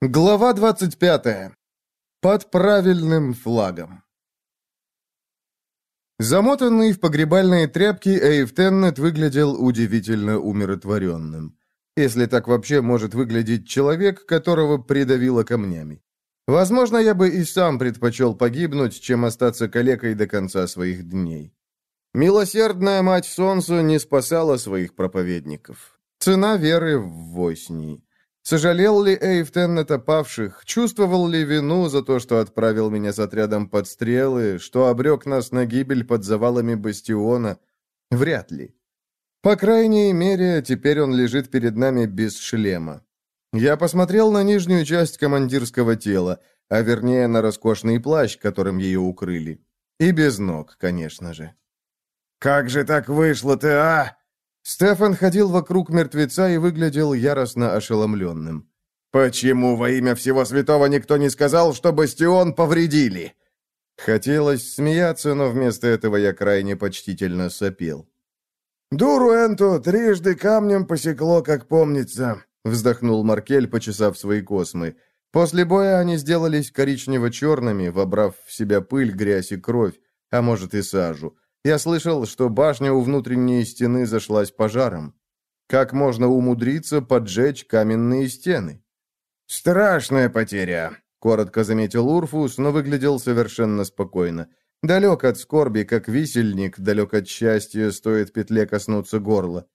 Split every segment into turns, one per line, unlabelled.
Глава 25. Под правильным флагом. Замотанный в погребальные тряпки, Эйв Теннет выглядел удивительно умиротворенным. Если так вообще может выглядеть человек, которого придавило камнями. Возможно, я бы и сам предпочел погибнуть, чем остаться калекой до конца своих дней. Милосердная мать солнца не спасала своих проповедников. Цена веры в воснии. Сожалел ли Эйвтен на топавших? Чувствовал ли вину за то, что отправил меня с отрядом под стрелы, что обрек нас на гибель под завалами бастиона? Вряд ли. По крайней мере, теперь он лежит перед нами без шлема. Я посмотрел на нижнюю часть командирского тела, а вернее на роскошный плащ, которым ее укрыли. И без ног, конечно же.
«Как же так вышло-то, а?»
Стефан ходил вокруг мертвеца и выглядел яростно ошеломленным.
«Почему во имя всего святого никто не сказал, что бастион повредили?»
Хотелось смеяться, но вместо этого я крайне почтительно сопел.
«Дуру Энту трижды камнем посекло, как помнится», — вздохнул Маркель, почесав свои космы.
После боя они сделались коричнево-черными, вобрав в себя пыль, грязь и кровь, а может и сажу. Я слышал, что башня у внутренней стены зашлась пожаром. Как можно умудриться поджечь каменные стены?
«Страшная потеря», — коротко заметил Урфус, но выглядел совершенно спокойно.
Далек от скорби, как висельник, далек от счастья, стоит петле коснуться горла.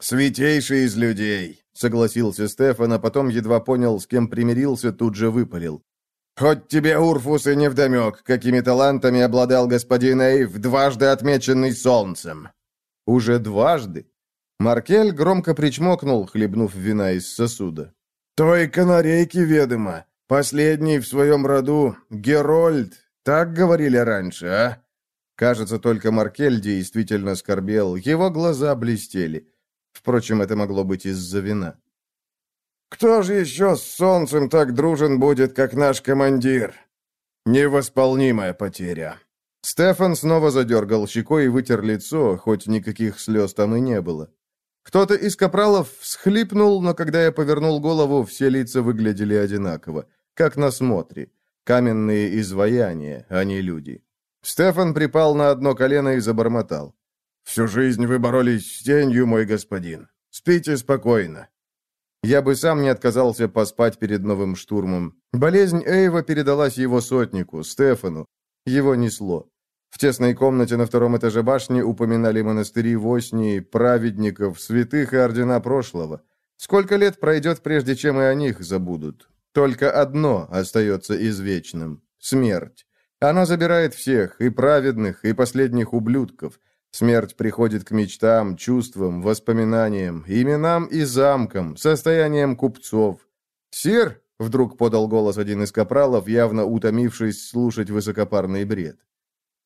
«Святейший из людей», — согласился Стефан, а потом едва понял, с кем примирился, тут же выпалил. Хоть тебе, Урфус, и невдомек, какими талантами обладал господин Эйв, дважды отмеченный солнцем».
«Уже дважды?» Маркель громко причмокнул, хлебнув вина из сосуда.
«Той канарейки ведомо. Последний в своем роду Герольд. Так говорили раньше, а?»
Кажется, только Маркель действительно скорбел, его глаза блестели. Впрочем, это могло быть из-за вина.
Кто же еще с солнцем так дружен будет, как наш командир? Невосполнимая потеря.
Стефан снова задергал щекой и вытер лицо, хоть никаких слез там и не было. Кто-то из капралов всхлипнул, но когда я повернул голову, все лица выглядели одинаково, как на смотре. Каменные изваяния, а не люди. Стефан припал на одно колено и забормотал.
«Всю жизнь вы боролись с тенью, мой господин. Спите спокойно.
Я бы сам не отказался поспать перед новым штурмом. Болезнь Эйва передалась его сотнику, Стефану. Его несло. В тесной комнате на втором этаже башни упоминали монастыри Воснии, праведников, святых и ордена прошлого. Сколько лет пройдет, прежде чем и о них забудут? Только одно остается извечным — смерть. Она забирает всех, и праведных, и последних ублюдков — Смерть приходит к мечтам, чувствам, воспоминаниям, именам и замкам, состояниям купцов. «Сир!» — вдруг подал голос один из капралов, явно утомившись слушать высокопарный бред.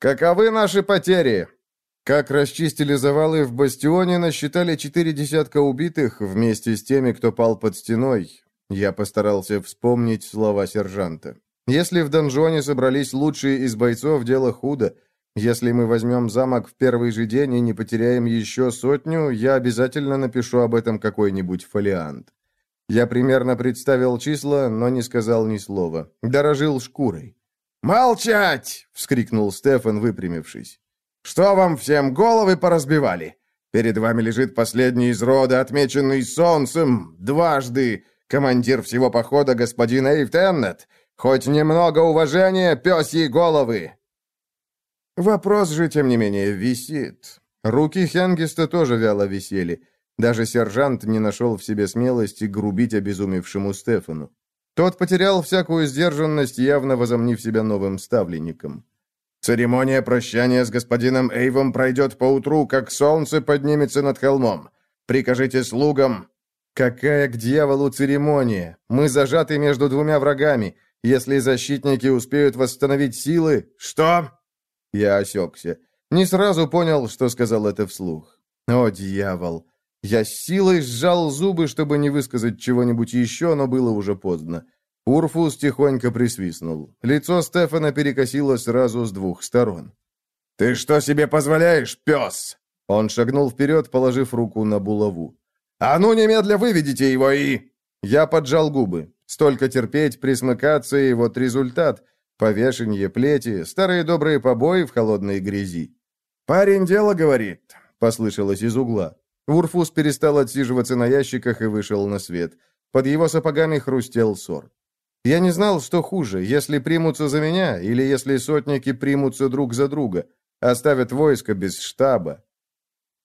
«Каковы наши потери?» Как расчистили завалы в бастионе, насчитали четыре десятка убитых вместе с теми, кто пал под стеной. Я постарался вспомнить слова сержанта. Если в донжоне собрались лучшие из бойцов, дело худо. Если мы возьмем замок в первый же день и не потеряем еще сотню, я обязательно напишу об этом какой-нибудь фолиант. Я примерно представил числа, но не сказал ни слова. Дорожил шкурой.
«Молчать!» — вскрикнул Стефан, выпрямившись. «Что вам всем головы поразбивали? Перед вами лежит последний из рода, отмеченный солнцем, дважды, командир всего похода господин Эйв Теннет. Хоть немного уважения, пёсьи головы!»
Вопрос же, тем не менее, висит. Руки Хенгиста тоже вяло висели. Даже сержант не нашел в себе смелости грубить обезумевшему Стефану. Тот потерял всякую сдержанность, явно возомнив себя новым ставленником.
«Церемония прощания с господином Эйвом пройдет поутру, как солнце поднимется над холмом. Прикажите слугам...»
«Какая к дьяволу церемония? Мы зажаты между двумя врагами. Если защитники успеют восстановить силы...»
«Что?»
Я осекся. Не сразу понял, что сказал это вслух. О, дьявол! Я с силой сжал зубы, чтобы не высказать чего-нибудь еще, но было уже поздно. Урфус тихонько присвистнул. Лицо Стефана перекосило сразу с двух сторон.
«Ты что себе позволяешь, пес?»
Он шагнул вперед, положив руку на булаву.
«А ну, немедля выведите его и...»
Я поджал губы. Столько терпеть, присмыкаться, и вот результат. Повешенье, плети, старые добрые побои в холодной грязи. «Парень дело говорит», — послышалось из угла. Урфус перестал отсиживаться на ящиках и вышел на свет. Под его сапогами хрустел сор. Я не знал, что хуже, если примутся за меня, или если сотники примутся друг за друга, оставят войско без штаба.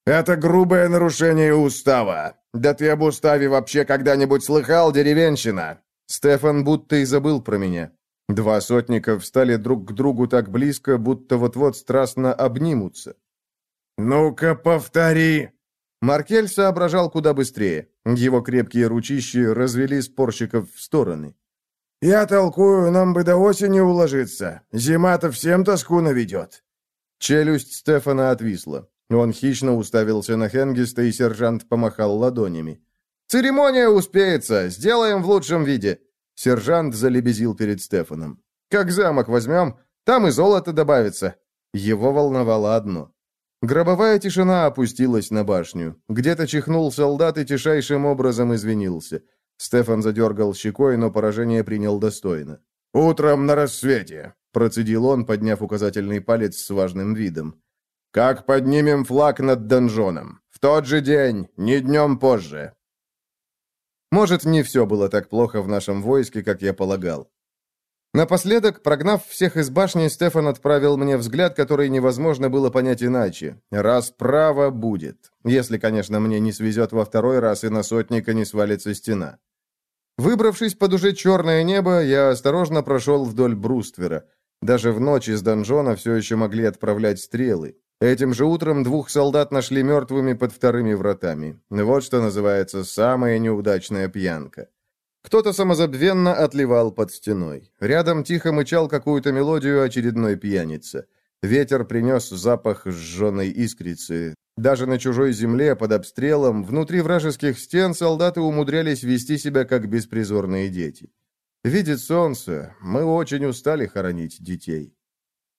«Это грубое нарушение устава. Да ты об уставе вообще когда-нибудь слыхал, деревенщина?»
Стефан будто и забыл про меня. Два сотника встали друг к другу так близко, будто вот-вот страстно обнимутся.
«Ну-ка, повтори!»
Маркель соображал куда быстрее. Его крепкие ручищи развели спорщиков в стороны.
«Я толкую, нам бы до осени уложиться. Зима-то всем тоску наведет».
Челюсть Стефана отвисла. Он хищно уставился на Хенгиста, и сержант помахал ладонями. «Церемония успеется! Сделаем в лучшем виде!» Сержант залебезил перед Стефаном. «Как замок возьмем, там и золото добавится». Его волновало одно. Гробовая тишина опустилась на башню. Где-то чихнул солдат и тишайшим образом извинился. Стефан задергал щекой, но поражение принял достойно.
«Утром на рассвете», —
процедил он, подняв указательный палец с важным видом.
«Как поднимем флаг над донжоном? В тот же день, не днем позже».
Может, не все было так плохо в нашем войске, как я полагал. Напоследок, прогнав всех из башни, Стефан отправил мне взгляд, который невозможно было понять иначе. Расправа будет. Если, конечно, мне не свезет во второй раз и на сотника не свалится стена. Выбравшись под уже черное небо, я осторожно прошел вдоль бруствера. Даже в ночь из донжона все еще могли отправлять стрелы. Этим же утром двух солдат нашли мертвыми под вторыми вратами. Вот что называется самая неудачная пьянка. Кто-то самозабвенно отливал под стеной. Рядом тихо мычал какую-то мелодию очередной пьяница. Ветер принес запах сжженной искрицы. Даже на чужой земле, под обстрелом, внутри вражеских стен солдаты умудрялись вести себя как беспризорные дети. Видит солнце, мы очень устали хоронить детей.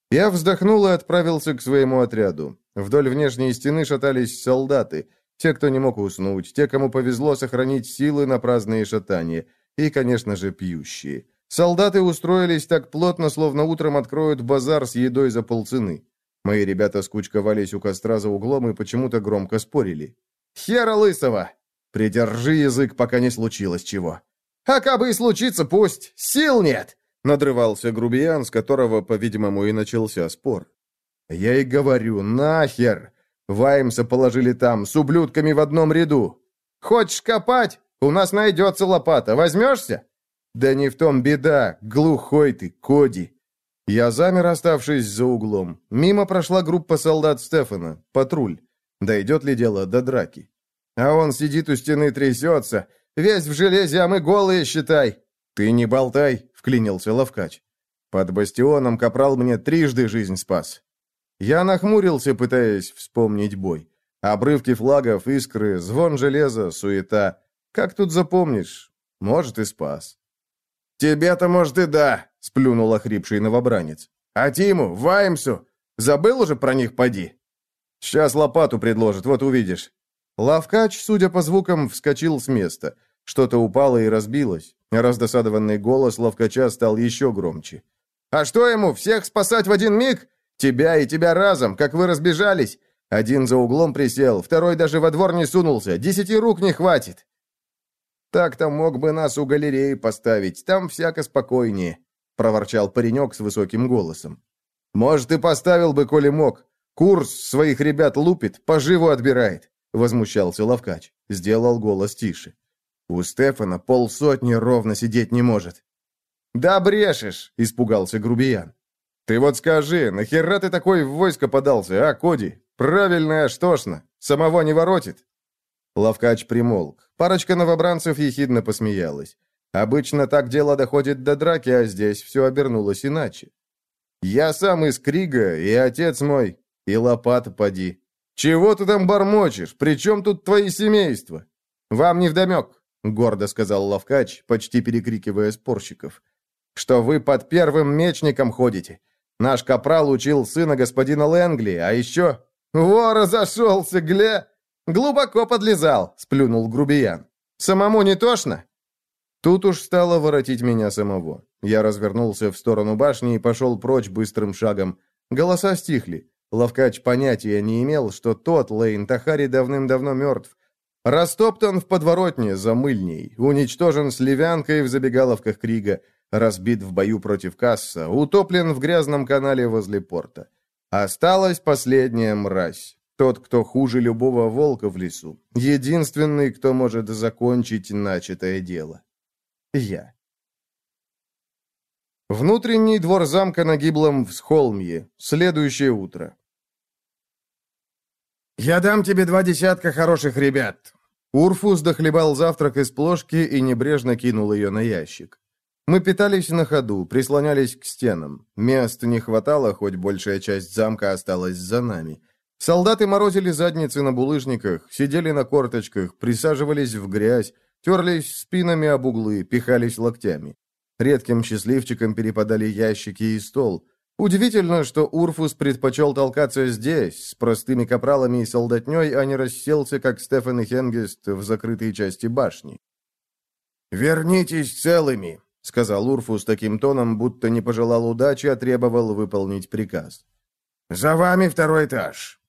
Я вздохнул и отправился к своему отряду. Вдоль внешней стены шатались солдаты. Те, кто не мог уснуть, те, кому повезло сохранить силы на праздные шатания. И, конечно же, пьющие. Солдаты устроились так плотно, словно утром откроют базар с едой за полцены. Мои ребята скучковались у костра за углом и почему-то громко спорили. «Хера лысого! Придержи язык, пока не случилось чего!» «А кабы и случится, пусть! Сил нет! Надрывался грубиян, с которого, по-видимому, и начался спор. «Я и говорю, нахер! Ваймса положили там, с ублюдками в одном ряду. Хочешь копать? У нас найдется лопата. Возьмешься?» «Да не в том беда, глухой ты, Коди!» Я замер, оставшись за углом. Мимо прошла группа солдат Стефана, патруль. Дойдет ли дело до драки? А он сидит у стены, трясется. Весь в железе, а мы голые, считай. Ты не болтай, вклинился Ловкач. «Под бастионом Капрал мне трижды жизнь спас». Я нахмурился, пытаясь вспомнить бой. Обрывки флагов, искры, звон железа, суета. Как тут запомнишь? Может, и спас.
«Тебе-то, может, и да», — сплюнул
охрипший новобранец.
«А Тиму, Ваймсу, забыл уже про них, поди?»
«Сейчас лопату предложат, вот увидишь». Лавкач, судя по звукам, вскочил с места. Что-то упало и разбилось. Раздосадованный голос ловкача стал еще громче. «А что ему, всех спасать в один миг? Тебя и тебя разом, как вы разбежались. Один за углом присел, второй даже во двор не сунулся, десяти рук не хватит». «Так-то мог бы нас у галереи поставить, там всяко спокойнее», проворчал паренек с высоким голосом. «Может, и поставил бы, коли мог. Курс своих ребят лупит, поживу отбирает», возмущался Ловкач. Сделал голос тише. У Стефана полсотни ровно сидеть не может. «Да брешешь!» — испугался грубиян. «Ты вот скажи, нахера ты такой в войско подался, а, Коди? Правильно аж тошно. Самого не воротит?» Лавкач примолк. Парочка новобранцев ехидно посмеялась. Обычно так дело доходит до драки, а здесь все обернулось иначе. «Я сам из Крига, и отец мой, и лопата поди. Чего ты там бормочешь? При чем тут твои семейства? Вам не вдомек. — гордо сказал Лавкач, почти перекрикивая спорщиков. «Что вы под первым мечником ходите. Наш капрал учил сына господина Лэнгли, а еще...» «Во, разошелся, гля!» «Глубоко подлезал», — сплюнул грубиян. «Самому не тошно?» Тут уж стало воротить меня самого. Я развернулся в сторону башни и пошел прочь быстрым шагом. Голоса стихли. Лавкач понятия не имел, что тот, Лейн Тахари, давным-давно мертв. Растоптан в подворотне за мыльней, уничтожен левянкой в забегаловках Крига, разбит в бою против Касса, утоплен в грязном канале возле порта. Осталась последняя мразь. Тот, кто хуже любого волка в лесу. Единственный, кто может закончить начатое дело. Я. Внутренний двор замка на гиблом всхолмье. Следующее утро.
«Я дам тебе два десятка хороших ребят».
Урфус дохлебал завтрак из плошки и небрежно кинул ее на ящик. Мы питались на ходу, прислонялись к стенам. Мест не хватало, хоть большая часть замка осталась за нами. Солдаты морозили задницы на булыжниках, сидели на корточках, присаживались в грязь, терлись спинами об углы, пихались локтями. Редким счастливчикам перепадали ящики и стол. Удивительно, что Урфус предпочел толкаться здесь, с простыми капралами и солдатней, а не расселся, как Стефан и Хенгест, в закрытой части башни.
«Вернитесь целыми», — сказал Урфус таким тоном, будто не пожелал удачи, а требовал выполнить приказ. «За вами второй этаж».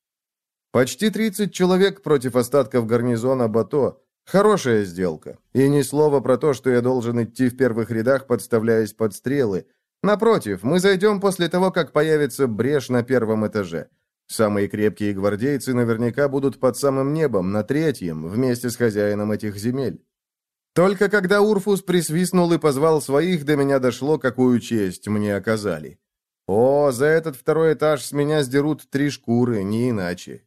Почти 30 человек против остатков гарнизона Бато, Хорошая сделка. И ни слова про то, что я должен идти в первых рядах, подставляясь под стрелы. Напротив, мы зайдем после того, как появится брешь на первом этаже. Самые крепкие гвардейцы наверняка будут под самым небом, на третьем, вместе с хозяином этих земель. Только когда Урфус присвистнул и позвал своих, до меня дошло, какую честь мне оказали. О, за этот второй этаж с меня сдерут три шкуры, не иначе.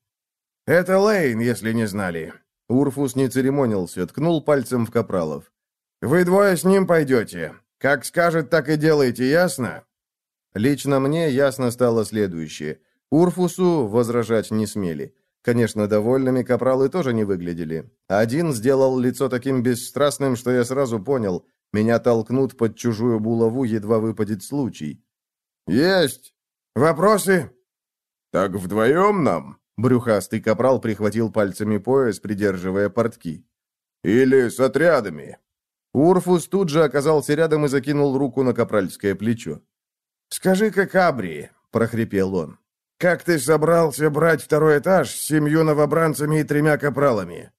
«Это Лейн, если не знали.
Урфус не церемонился, ткнул пальцем в Капралов.
«Вы двое с ним пойдете. Как скажет, так и делайте, ясно?»
Лично мне ясно стало следующее. Урфусу возражать не смели. Конечно, довольными капралы тоже не выглядели. Один сделал лицо таким бесстрастным, что я сразу понял, меня толкнут под чужую булаву, едва выпадет случай.
«Есть! Вопросы?»
«Так вдвоем нам?» Брюхастый капрал прихватил пальцами пояс, придерживая портки. «Или с отрядами?» Урфус тут же оказался рядом и закинул руку на капральское плечо.
«Скажи-ка, Кабри», — прохрипел он, — «как ты собрался брать второй этаж с семью новобранцами и тремя капралами?»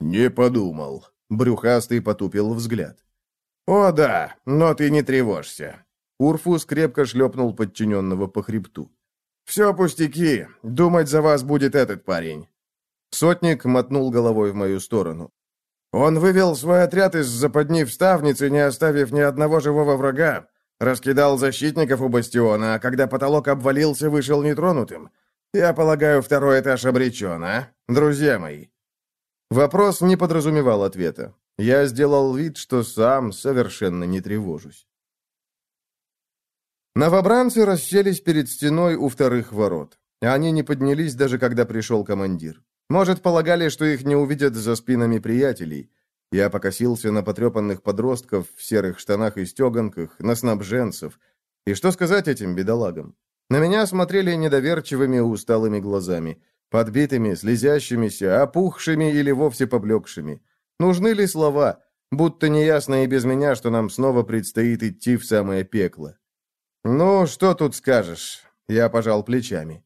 «Не подумал», — Брюхастый потупил взгляд.
«О да, но ты не тревожься».
Урфус крепко шлепнул подчиненного по хребту.
«Все пустяки. Думать за вас будет этот парень».
Сотник мотнул головой в мою сторону.
«Он вывел свой отряд из западни в ставнице, не оставив ни одного живого врага. Раскидал защитников у бастиона, а когда потолок обвалился, вышел нетронутым. Я полагаю, второй этаж обречен, а, друзья мои?»
Вопрос не подразумевал ответа. Я сделал вид, что сам совершенно не тревожусь. Новобранцы расселись перед стеной у вторых ворот. Они не поднялись, даже когда пришел командир. Может, полагали, что их не увидят за спинами приятелей. Я покосился на потрепанных подростков в серых штанах и стеганках, на снабженцев. И что сказать этим бедолагам? На меня смотрели недоверчивыми усталыми глазами, подбитыми, слезящимися, опухшими или вовсе поблекшими. Нужны ли слова? Будто неясно и без меня, что нам снова предстоит идти в самое пекло. «Ну, что тут скажешь?» Я пожал плечами.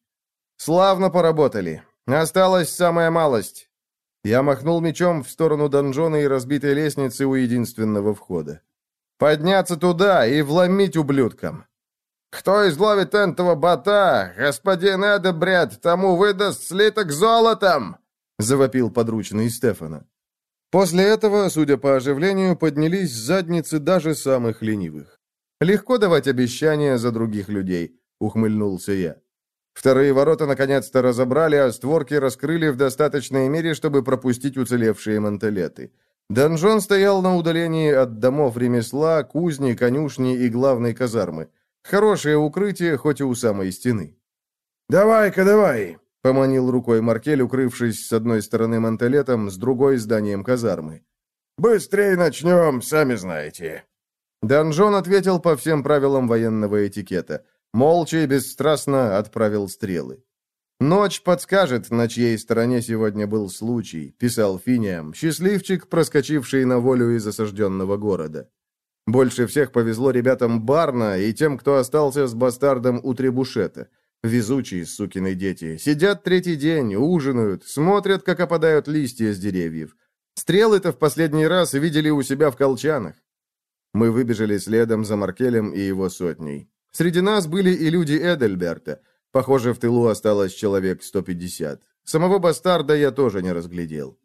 «Славно поработали. Осталась самая малость». Я махнул мечом в сторону донжона и разбитой лестницы у единственного входа. «Подняться туда и вломить ублюдкам!» «Кто изловит этого бота, господин Эдебред, тому выдаст слиток золотом!» — завопил подручный Стефана. После этого, судя по оживлению, поднялись задницы даже самых ленивых. Легко давать обещания за других людей», — ухмыльнулся я. Вторые ворота наконец-то разобрали, а створки раскрыли в достаточной мере, чтобы пропустить уцелевшие мантелеты. Донжон стоял на удалении от домов ремесла, кузни, конюшни и главной казармы. Хорошее укрытие, хоть и у самой стены.
«Давай-ка, давай!»
— поманил рукой Маркель, укрывшись с одной стороны мантелетом, с другой — зданием казармы.
«Быстрее начнем, сами знаете».
Данжон ответил по всем правилам военного этикета. Молча и бесстрастно отправил стрелы. «Ночь подскажет, на чьей стороне сегодня был случай», — писал Финиам, счастливчик, проскочивший на волю из осажденного города. Больше всех повезло ребятам Барна и тем, кто остался с бастардом у Требушета. Везучие сукины дети. Сидят третий день, ужинают, смотрят, как опадают листья с деревьев. Стрелы-то в последний раз видели у себя в колчанах. Мы выбежали следом за Маркелем и его сотней. Среди нас были и люди Эдельберта. Похоже, в тылу осталось человек 150. Самого бастарда я тоже не разглядел.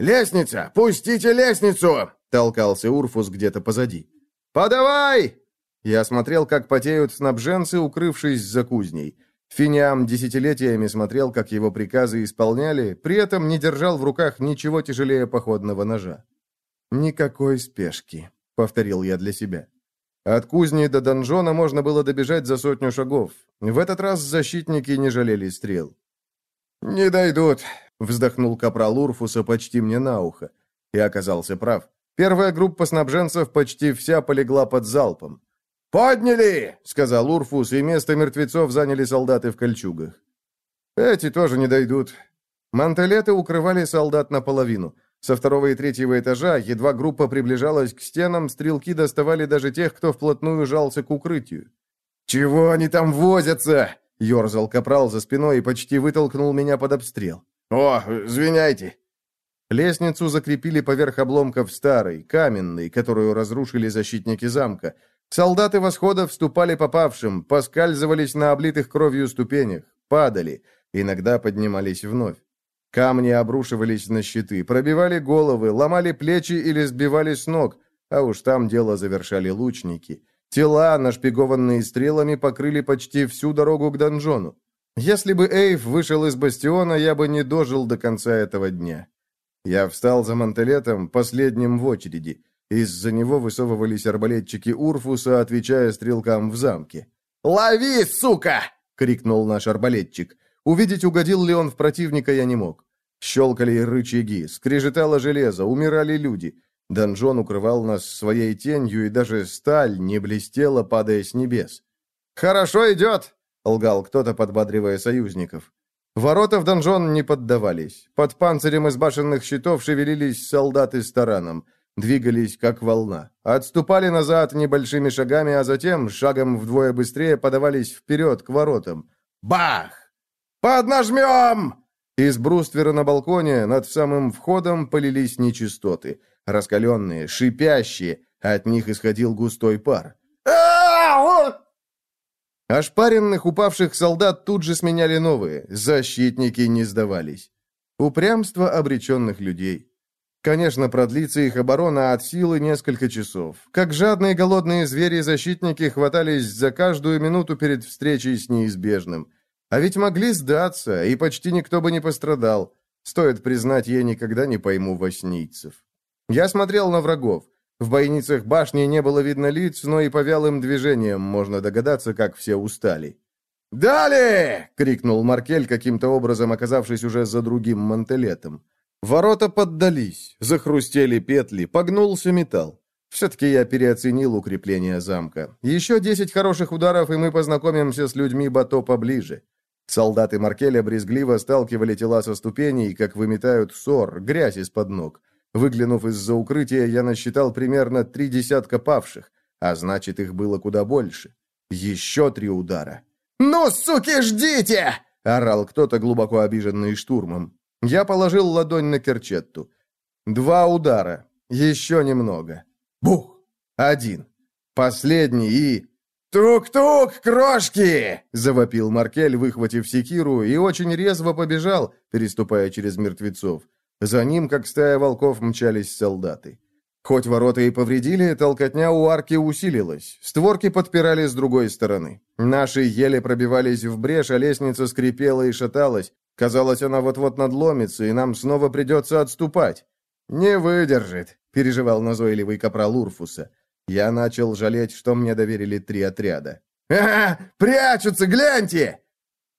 «Лестница! Пустите лестницу!»
— толкался Урфус где-то позади. «Подавай!» Я смотрел, как потеют снабженцы, укрывшись за кузней. Финиам десятилетиями смотрел, как его приказы исполняли, при этом не держал в руках ничего тяжелее походного ножа. «Никакой спешки», — повторил я для себя. От кузни до донжона можно было добежать за сотню шагов. В этот раз защитники не жалели стрел.
«Не дойдут», —
вздохнул капрал Урфуса почти мне на ухо. И оказался прав. Первая группа снабженцев почти вся полегла под залпом.
«Подняли!»
— сказал Урфус, и место мертвецов заняли солдаты в кольчугах. «Эти тоже не дойдут». Мантелеты укрывали солдат наполовину. Со второго и третьего этажа, едва группа приближалась к стенам, стрелки доставали даже тех, кто вплотную жался к укрытию.
«Чего они там возятся?»
— ерзал капрал за спиной и почти вытолкнул меня под обстрел.
«О, извиняйте!»
Лестницу закрепили поверх обломков старой, каменной, которую разрушили защитники замка. Солдаты восхода вступали попавшим, поскальзывались на облитых кровью ступенях, падали, иногда поднимались вновь. Камни обрушивались на щиты, пробивали головы, ломали плечи или сбивали с ног, а уж там дело завершали лучники. Тела, нашпигованные стрелами, покрыли почти всю дорогу к донжону. Если бы Эйв вышел из бастиона, я бы не дожил до конца этого дня. Я встал за мантелетом, последним в очереди. Из-за него высовывались арбалетчики Урфуса, отвечая стрелкам в замке.
«Лови, сука!» — крикнул наш арбалетчик.
Увидеть, угодил ли он в противника, я не мог. Щелкали рычаги, скрежетало железо, умирали люди. Донжон укрывал нас своей тенью, и даже сталь не блестела, падая с небес. «Хорошо идет!» — лгал кто-то, подбадривая союзников. Ворота в донжон не поддавались. Под панцирем из башенных щитов шевелились солдаты с тараном. Двигались, как волна. Отступали назад небольшими шагами, а затем, шагом вдвое быстрее, подавались вперед, к воротам.
Бах! «Поднажмем!»
Из бруствера на балконе над самым входом полились нечистоты. Раскаленные, шипящие, от них исходил густой пар. Ошпаренных упавших солдат тут же сменяли новые. Защитники не сдавались. Упрямство обреченных людей. Конечно, продлится их оборона от силы несколько часов. Как жадные голодные звери-защитники хватались за каждую минуту перед встречей с неизбежным. А ведь могли сдаться, и почти никто бы не пострадал. Стоит признать, я никогда не пойму воснийцев. Я смотрел на врагов. В бойницах башни не было видно лиц, но и по вялым движениям можно догадаться, как все устали.
«Далее!»
— крикнул Маркель, каким-то образом оказавшись уже за другим мантелетом. Ворота поддались, захрустели петли, погнулся металл. Все-таки я переоценил укрепление замка. Еще десять хороших ударов, и мы познакомимся с людьми Бато поближе. Солдаты Маркеля брезгливо сталкивали тела со ступеней, как выметают ссор, грязь из-под ног. Выглянув из-за укрытия, я насчитал примерно три десятка павших, а значит, их было куда больше. Еще три удара.
«Ну, суки, ждите!»
— орал кто-то, глубоко обиженный штурмом. Я положил ладонь на керчетту. Два удара. Еще немного. Бух! Один. Последний и...
«Тук-тук, крошки!»
— завопил Маркель, выхватив секиру, и очень резво побежал, переступая через мертвецов. За ним, как стая волков, мчались солдаты. Хоть ворота и повредили, толкотня у арки усилилась. Створки подпирали с другой стороны. Наши еле пробивались в брешь, а лестница скрипела и шаталась, Казалось, она вот-вот надломится, и нам снова придется отступать. «Не выдержит», — переживал назойливый капрал Урфуса. Я начал жалеть, что мне доверили три отряда.
«Ага, прячутся, гляньте!»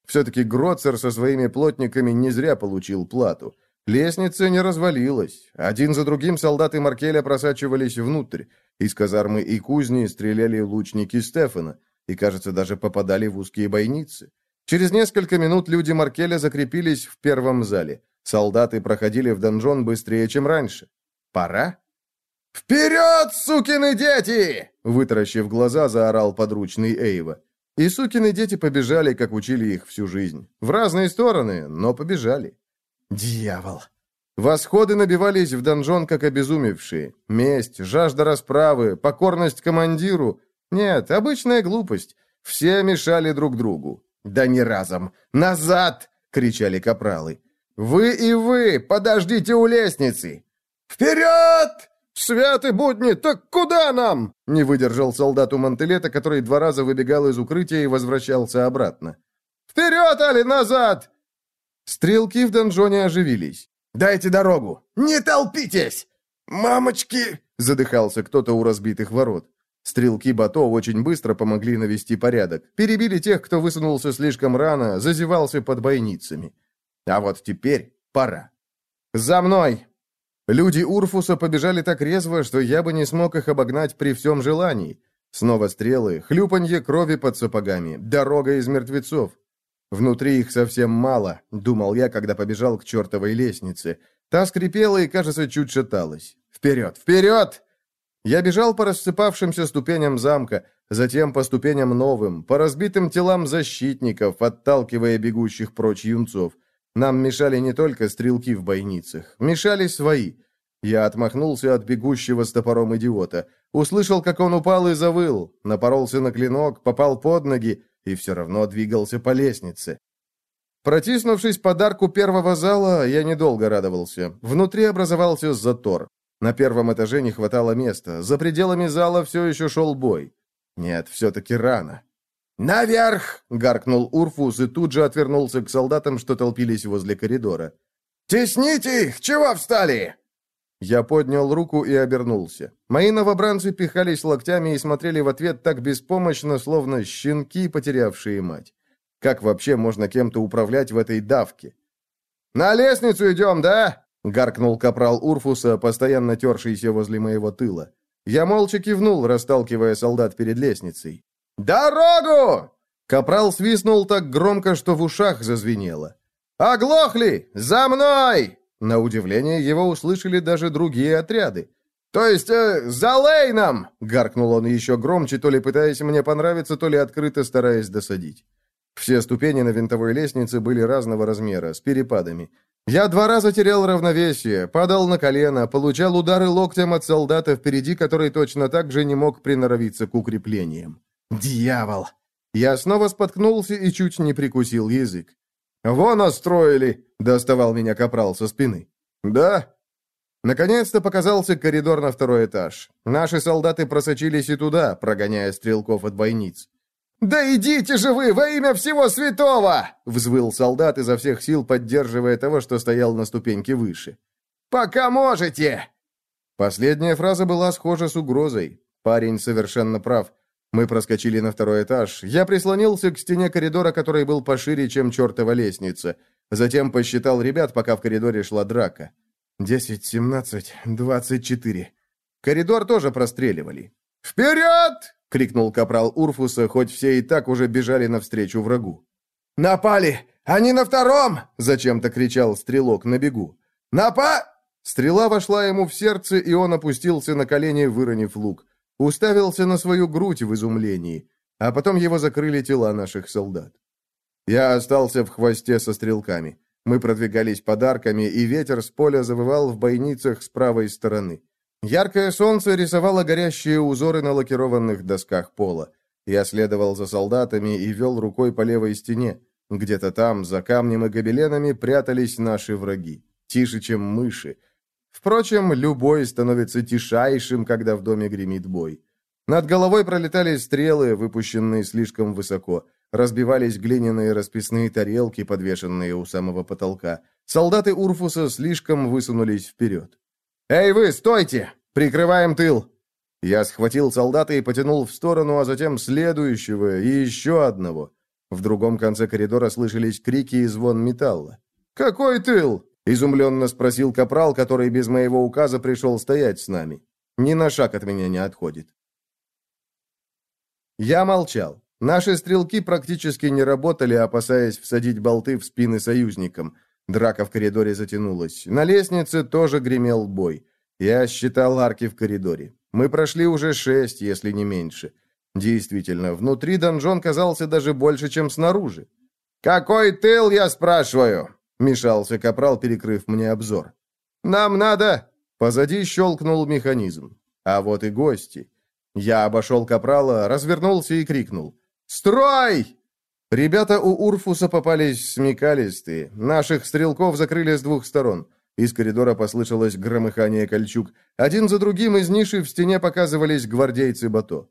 Все-таки Гроцер со своими плотниками не зря получил плату. Лестница не развалилась. Один за другим солдаты Маркеля просачивались внутрь. Из казармы и кузни стреляли лучники Стефана. И, кажется, даже попадали в узкие бойницы. Через несколько минут люди Маркеля закрепились в первом зале. Солдаты проходили в донжон быстрее, чем раньше. Пора?
«Вперед, сукины дети!»
Вытаращив глаза, заорал подручный Эйва. И сукины дети побежали, как учили их всю жизнь. В разные стороны, но побежали. Дьявол! Восходы набивались в донжон, как обезумевшие. Месть, жажда расправы, покорность командиру. Нет, обычная глупость. Все мешали друг другу. Да не разом. «Назад!» — кричали капралы. «Вы и вы! Подождите у лестницы!»
«Вперед!»
«Святы будни! Так куда нам?» — не выдержал солдат у Мантелета, который два раза выбегал из укрытия и возвращался обратно. «Вперед, Али, назад!» Стрелки в донжоне оживились.
«Дайте дорогу! Не толпитесь! Мамочки!» — задыхался кто-то у разбитых ворот.
Стрелки Бато очень быстро помогли навести порядок. Перебили тех, кто высунулся слишком рано, зазевался под бойницами. А вот теперь пора. «За мной!» Люди Урфуса побежали так резво, что я бы не смог их обогнать при всем желании. Снова стрелы, хлюпанье крови под сапогами, дорога из мертвецов. Внутри их совсем мало, думал я, когда побежал к чертовой лестнице. Та скрипела и, кажется, чуть шаталась. «Вперед! Вперед!» Я бежал по рассыпавшимся ступеням замка, затем по ступеням новым, по разбитым телам защитников, отталкивая бегущих прочь юнцов. Нам мешали не только стрелки в бойницах, мешали свои. Я отмахнулся от бегущего с топором идиота. Услышал, как он упал и завыл, напоролся на клинок, попал под ноги и все равно двигался по лестнице. Протиснувшись под арку первого зала, я недолго радовался. Внутри образовался затор. На первом этаже не хватало места. За пределами зала все еще шел бой. Нет, все-таки рано.
«Наверх!»
— гаркнул Урфус и тут же отвернулся к солдатам, что толпились возле коридора.
«Тесните их! Чего встали?»
Я поднял руку и обернулся. Мои новобранцы пихались локтями и смотрели в ответ так беспомощно, словно щенки, потерявшие мать. Как вообще можно кем-то управлять в этой давке? «На лестницу идем, да?» — гаркнул капрал Урфуса, постоянно тершийся возле моего тыла. Я молча кивнул, расталкивая солдат перед лестницей. «Дорогу!» Капрал свистнул так громко, что в ушах зазвенело. «Оглохли! За мной!» На удивление его услышали даже другие отряды. «То есть, э, за Лейном!» — гаркнул он еще громче, то ли пытаясь мне понравиться, то ли открыто стараясь досадить. Все ступени на винтовой лестнице были разного размера, с перепадами. Я два раза терял равновесие, падал на колено, получал удары локтем от солдата впереди, который точно так же не мог приноровиться к укреплениям. Дьявол! Я снова споткнулся и чуть не прикусил язык. «Вон остроили!» — доставал меня капрал со спины. «Да?» Наконец-то показался коридор на второй этаж. Наши солдаты просочились и туда, прогоняя стрелков от бойниц.
«Да идите же вы, во имя всего святого!» — взвыл солдат изо всех сил, поддерживая того, что стоял на ступеньке выше. «Пока можете!»
Последняя фраза была схожа с угрозой. Парень совершенно прав. Мы проскочили на второй этаж. Я прислонился к стене коридора, который был пошире, чем чертова лестница. Затем посчитал ребят, пока в коридоре шла драка. «Десять, семнадцать, двадцать четыре». Коридор тоже простреливали.
«Вперед!»
— крикнул капрал Урфуса, хоть все и так уже бежали навстречу врагу.
«Напали! Они на втором!»
— зачем-то кричал стрелок на бегу.
«Напа...»
Стрела вошла ему в сердце, и он опустился на колени, выронив лук. Уставился на свою грудь в изумлении, а потом его закрыли тела наших солдат. Я остался в хвосте со стрелками. Мы продвигались подарками, и ветер с поля завывал в бойницах с правой стороны. Яркое солнце рисовало горящие узоры на лакированных досках пола. Я следовал за солдатами и вел рукой по левой стене. Где-то там, за камнем и гобеленами, прятались наши враги. Тише, чем мыши. Впрочем, любой становится тишайшим, когда в доме гремит бой. Над головой пролетали стрелы, выпущенные слишком высоко. Разбивались глиняные расписные тарелки, подвешенные у самого потолка. Солдаты Урфуса слишком высунулись вперед. «Эй вы, стойте! Прикрываем тыл!» Я схватил солдата и потянул в сторону, а затем следующего и еще одного. В другом конце коридора слышались крики и звон металла. «Какой тыл?» Изумленно спросил капрал, который без моего указа пришел стоять с нами. Ни на шаг от меня не отходит. Я молчал. Наши стрелки практически не работали, опасаясь всадить болты в спины союзникам. Драка в коридоре затянулась. На лестнице тоже гремел бой. Я считал арки в коридоре. Мы прошли уже шесть, если не меньше. Действительно, внутри донжон казался даже больше, чем снаружи. «Какой тыл, я спрашиваю?» — мешался капрал, перекрыв мне обзор. «Нам надо...» — позади щелкнул механизм. А вот и гости. Я обошел капрала, развернулся и крикнул. «Строй!» Ребята у Урфуса попались смекалистые. Наших стрелков закрыли с двух сторон. Из коридора послышалось громыхание кольчуг. Один за другим из ниши в стене показывались гвардейцы Бато.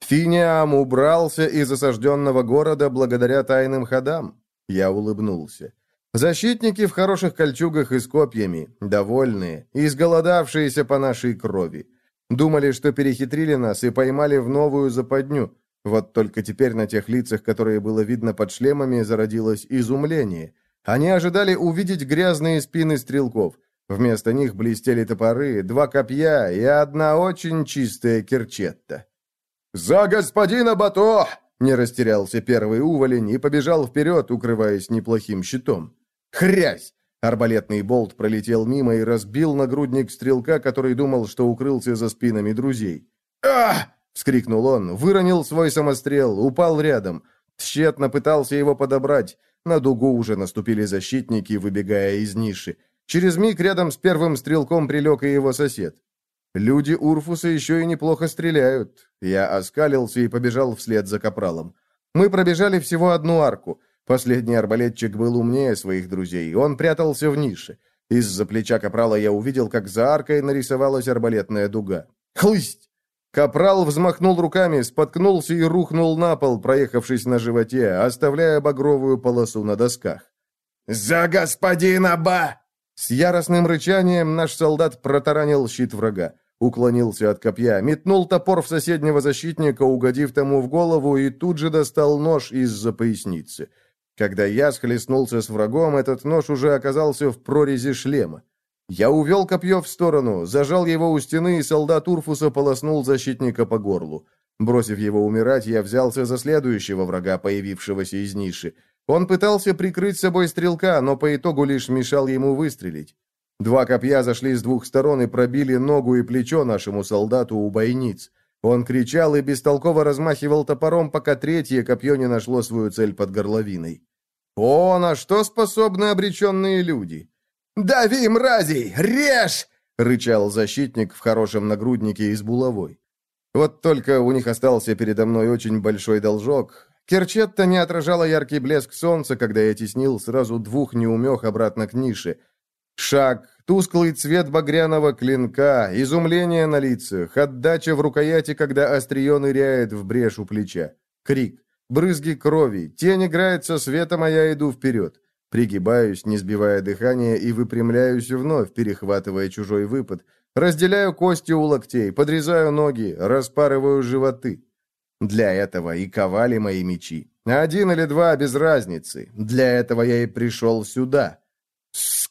Финиам убрался из осажденного города благодаря тайным ходам. Я улыбнулся. Защитники в хороших кольчугах и с копьями, довольные, изголодавшиеся по нашей крови. Думали, что перехитрили нас и поймали в новую западню. Вот только теперь на тех лицах, которые было видно под шлемами, зародилось изумление. Они ожидали увидеть грязные спины стрелков. Вместо них блестели топоры, два копья и одна очень чистая керчетта. «За господина Бато!» Не растерялся первый уволень и побежал вперед, укрываясь неплохим щитом. «Хрясь!» Арбалетный болт пролетел мимо и разбил нагрудник стрелка, который думал, что укрылся за спинами друзей. «Ах!» Вскрикнул он, выронил свой самострел, упал рядом. Тщетно пытался его подобрать. На дугу уже наступили защитники, выбегая из ниши. Через миг рядом с первым стрелком прилег и его сосед. Люди Урфуса еще и неплохо стреляют. Я оскалился и побежал вслед за капралом. Мы пробежали всего одну арку. Последний арбалетчик был умнее своих друзей. Он прятался в нише. Из-за плеча капрала я увидел, как за аркой нарисовалась арбалетная дуга. Хлысть! Капрал взмахнул руками, споткнулся и рухнул на пол, проехавшись на животе, оставляя багровую полосу на досках. «За господина Ба!» С яростным рычанием наш солдат протаранил щит врага, уклонился от копья, метнул топор в соседнего защитника, угодив тому в голову, и тут же достал нож из-за поясницы. Когда я схлестнулся с врагом, этот нож уже оказался в прорези шлема. Я увел копье в сторону, зажал его у стены, и солдат Урфуса полоснул защитника по горлу. Бросив его умирать, я взялся за следующего врага, появившегося из ниши. Он пытался прикрыть собой стрелка, но по итогу лишь мешал ему выстрелить. Два копья зашли с двух сторон и пробили ногу и плечо нашему солдату у бойниц. Он кричал и бестолково размахивал топором, пока третье копье не нашло свою цель под горловиной. О, на что способны обреченные люди! «Дави, мразей! Режь!» — рычал защитник в хорошем нагруднике из булавой. Вот только у них остался передо мной очень большой должок. Керчетта не отражала яркий блеск солнца, когда я теснил сразу двух неумех обратно к нише. Шаг, тусклый цвет багряного клинка, изумление на лицах, отдача в рукояти, когда острие ныряет в брешь у плеча. Крик, брызги крови, тень играет со светом, а я иду вперед. Пригибаюсь, не сбивая дыхания, и выпрямляюсь вновь, перехватывая чужой выпад. Разделяю кости у локтей, подрезаю ноги, распарываю животы. Для этого и ковали мои мечи. Один или два, без разницы. Для этого я и пришел сюда.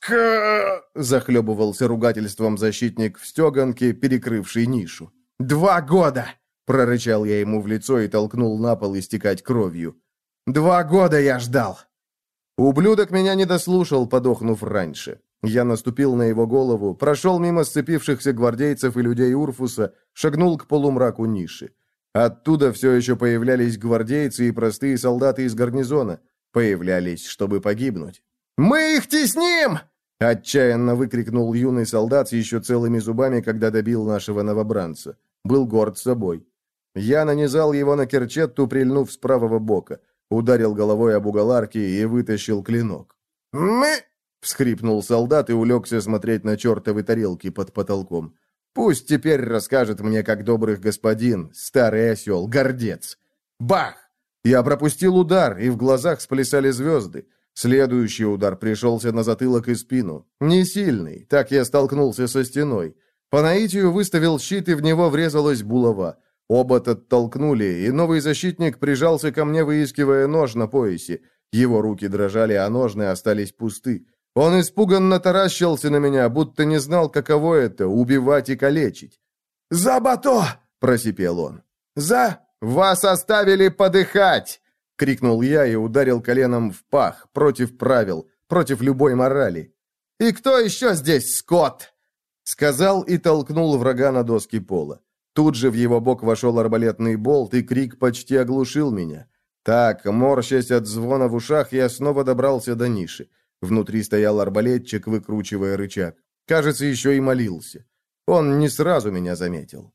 «Ска!» — захлебывался ругательством защитник в стеганке, перекрывший нишу. «Два года!» — прорычал я ему в лицо и толкнул на пол истекать кровью. «Два года я ждал!» Ублюдок меня не дослушал, подохнув раньше. Я наступил на его голову, прошел мимо сцепившихся гвардейцев и людей Урфуса, шагнул к полумраку ниши. Оттуда все еще появлялись гвардейцы и простые солдаты из гарнизона. Появлялись, чтобы погибнуть. «Мы их тесним!» Отчаянно выкрикнул юный солдат еще целыми зубами, когда добил нашего новобранца. Был горд собой. Я нанизал его на керчетту, прильнув с правого бока. Ударил головой об угол и вытащил клинок. «Мы...» — всхрипнул солдат и улегся смотреть на чертовы тарелки под потолком. «Пусть теперь расскажет мне, как добрых господин, старый осел, гордец». Бах! Я пропустил удар, и в глазах сплясали звезды. Следующий удар пришелся на затылок и спину. Не сильный, так я столкнулся со стеной. По наитию выставил щит, и в него врезалась булава. Обод оттолкнули, и новый защитник прижался ко мне, выискивая нож на поясе. Его руки дрожали, а ножны остались пусты. Он испуганно таращился на меня, будто не знал, каково это — убивать и калечить. «За бато!» — просипел он. «За Вас оставили подыхать!» — крикнул я и ударил коленом в пах, против правил, против любой морали. «И кто еще здесь, Скотт?» Сказал и толкнул врага на доски пола. Тут же в его бок вошел арбалетный болт, и крик почти оглушил меня. Так, морщась от звона в ушах, я снова добрался до ниши. Внутри стоял арбалетчик, выкручивая рычаг. Кажется, еще и молился. Он не сразу меня заметил.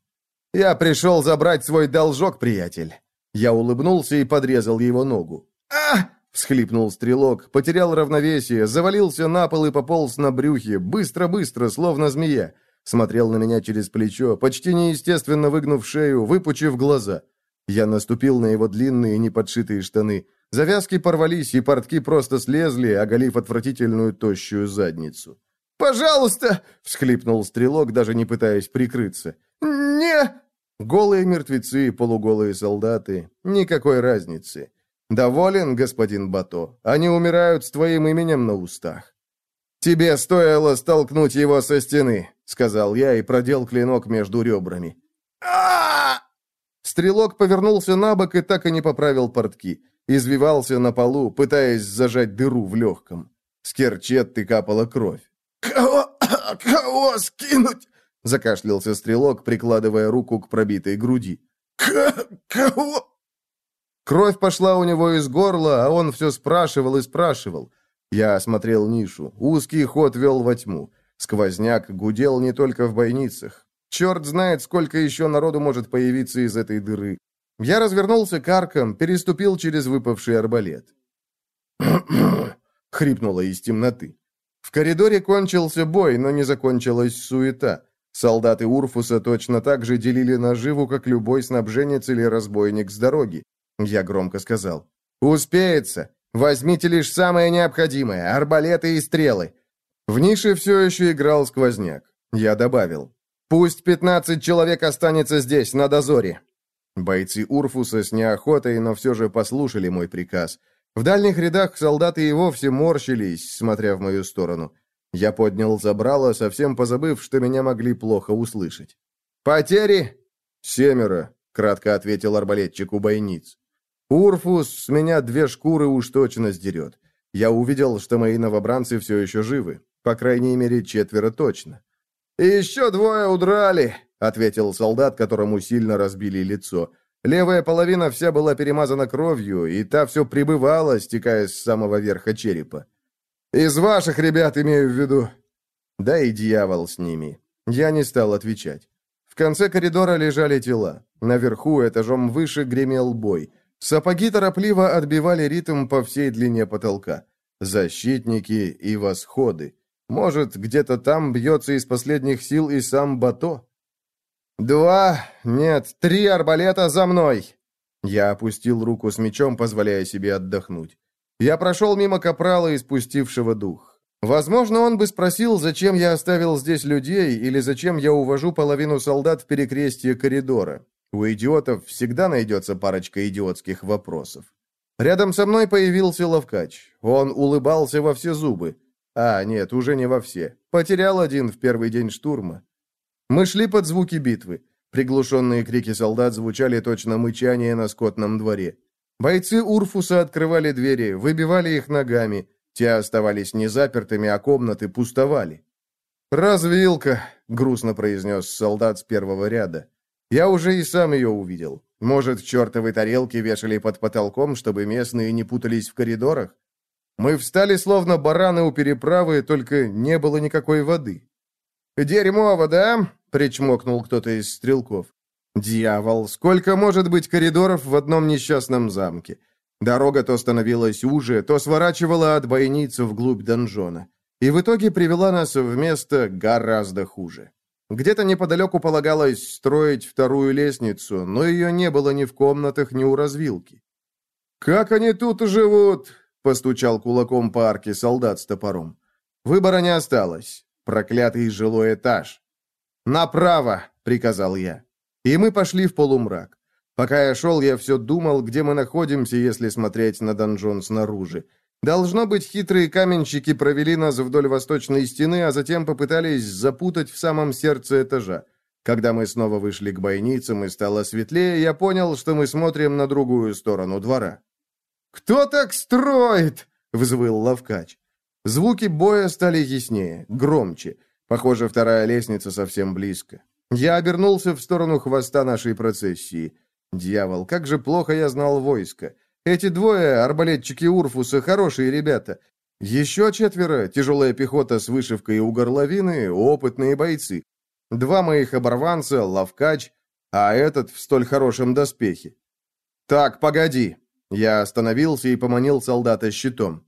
«Я пришел забрать свой должок, приятель». Я улыбнулся и подрезал его ногу. «А!» — всхлипнул стрелок, потерял равновесие, завалился на пол и пополз на брюхе, быстро-быстро, словно змея. Смотрел на меня через плечо, почти неестественно выгнув шею, выпучив глаза. Я наступил на его длинные неподшитые штаны. Завязки порвались, и портки просто слезли, оголив отвратительную тощую задницу.
«Пожалуйста!»
— всхлипнул стрелок, даже не пытаясь прикрыться.
«Не!»
Голые мертвецы, полуголые солдаты. Никакой разницы. Доволен, господин Бато? Они умирают с твоим именем на устах. «Тебе стоило столкнуть его со стены», — сказал я и продел клинок между ребрами.
а
Стрелок повернулся на бок и так и не поправил портки. Извивался на полу, пытаясь зажать дыру в легком. С керчетты капала кровь.
«Кого... кого скинуть?»
— закашлялся стрелок, прикладывая руку к пробитой груди.
«Кого?»
Кровь пошла у него из горла, а он все спрашивал и спрашивал. Я осмотрел нишу. Узкий ход вел во тьму. Сквозняк гудел не только в бойницах. Черт знает, сколько еще народу может появиться из этой дыры. Я развернулся к аркам, переступил через выпавший арбалет. хрипнуло из темноты. В коридоре кончился бой, но не закончилась суета. Солдаты Урфуса точно так же делили наживу, как любой снабженец или разбойник с дороги. Я громко сказал. «Успеется! Возьмите лишь самое необходимое — арбалеты и стрелы!» В нише все еще играл сквозняк. Я добавил. «Пусть пятнадцать человек останется здесь, на дозоре!» Бойцы Урфуса с неохотой, но все же послушали мой приказ. В дальних рядах солдаты и вовсе морщились, смотря в мою сторону. Я поднял забрало, совсем позабыв, что меня могли плохо услышать. «Потери?» «Семеро», — кратко ответил арбалетчик у бойниц. «Урфус с меня две шкуры уж точно сдерет. Я увидел, что мои новобранцы все еще живы. По крайней мере, четверо точно». «И еще двое удрали», — ответил солдат, которому сильно разбили лицо. Левая половина вся была перемазана кровью, и та все прибывала, стекая с самого верха черепа. «Из ваших ребят имею в виду». Да и дьявол с ними. Я не стал отвечать. В конце коридора лежали тела. Наверху, этажом выше, гремел бой. Сапоги торопливо отбивали ритм по всей длине потолка. Защитники и восходы. Может, где-то там бьется из последних сил и сам Бато? «Два, нет, три арбалета за мной!» Я опустил руку с мечом, позволяя себе отдохнуть. Я прошел мимо капрала, испустившего дух. Возможно, он бы спросил, зачем я оставил здесь людей, или зачем я увожу половину солдат в перекрестие коридора. У идиотов всегда найдется парочка идиотских вопросов. Рядом со мной появился Ловкач. Он улыбался во все зубы. А, нет, уже не во все. Потерял один в первый день штурма. Мы шли под звуки битвы. Приглушенные крики солдат звучали точно мычание на скотном дворе. Бойцы Урфуса открывали двери, выбивали их ногами. Те оставались незапертыми, а комнаты пустовали. «Развилка», — грустно произнес солдат с первого ряда. «Я уже и сам ее увидел. Может, чертовы тарелки вешали под потолком, чтобы местные не путались в коридорах? Мы встали, словно бараны у переправы, только не было никакой воды». «Дерьмово, да?» — причмокнул кто-то из стрелков. Дьявол, сколько может быть коридоров в одном несчастном замке? Дорога то становилась уже, то сворачивала от бойницы вглубь донжона. И в итоге привела нас в место гораздо хуже. Где-то неподалеку полагалось строить вторую лестницу, но ее не было ни в комнатах, ни у развилки. «Как они тут живут?» — постучал кулаком по арке солдат с топором. Выбора не осталось. Проклятый жилой этаж. «Направо!» — приказал я. И мы пошли в полумрак. Пока я шел, я все думал, где мы находимся, если смотреть на донжон снаружи. Должно быть, хитрые каменщики провели нас вдоль восточной стены, а затем попытались запутать в самом сердце этажа. Когда мы снова вышли к бойницам и стало светлее, я понял, что мы смотрим на другую сторону двора. «Кто так строит?» — взвыл Лавкач. Звуки боя стали яснее, громче. Похоже, вторая лестница совсем близко. Я обернулся в сторону хвоста нашей процессии. Дьявол, как же плохо я знал войско. Эти двое, арбалетчики Урфуса, хорошие ребята. Еще четверо, тяжелая пехота с вышивкой у горловины, опытные бойцы. Два моих оборванца, Лавкач, а этот в столь хорошем доспехе. «Так, погоди!» Я остановился и поманил солдата щитом.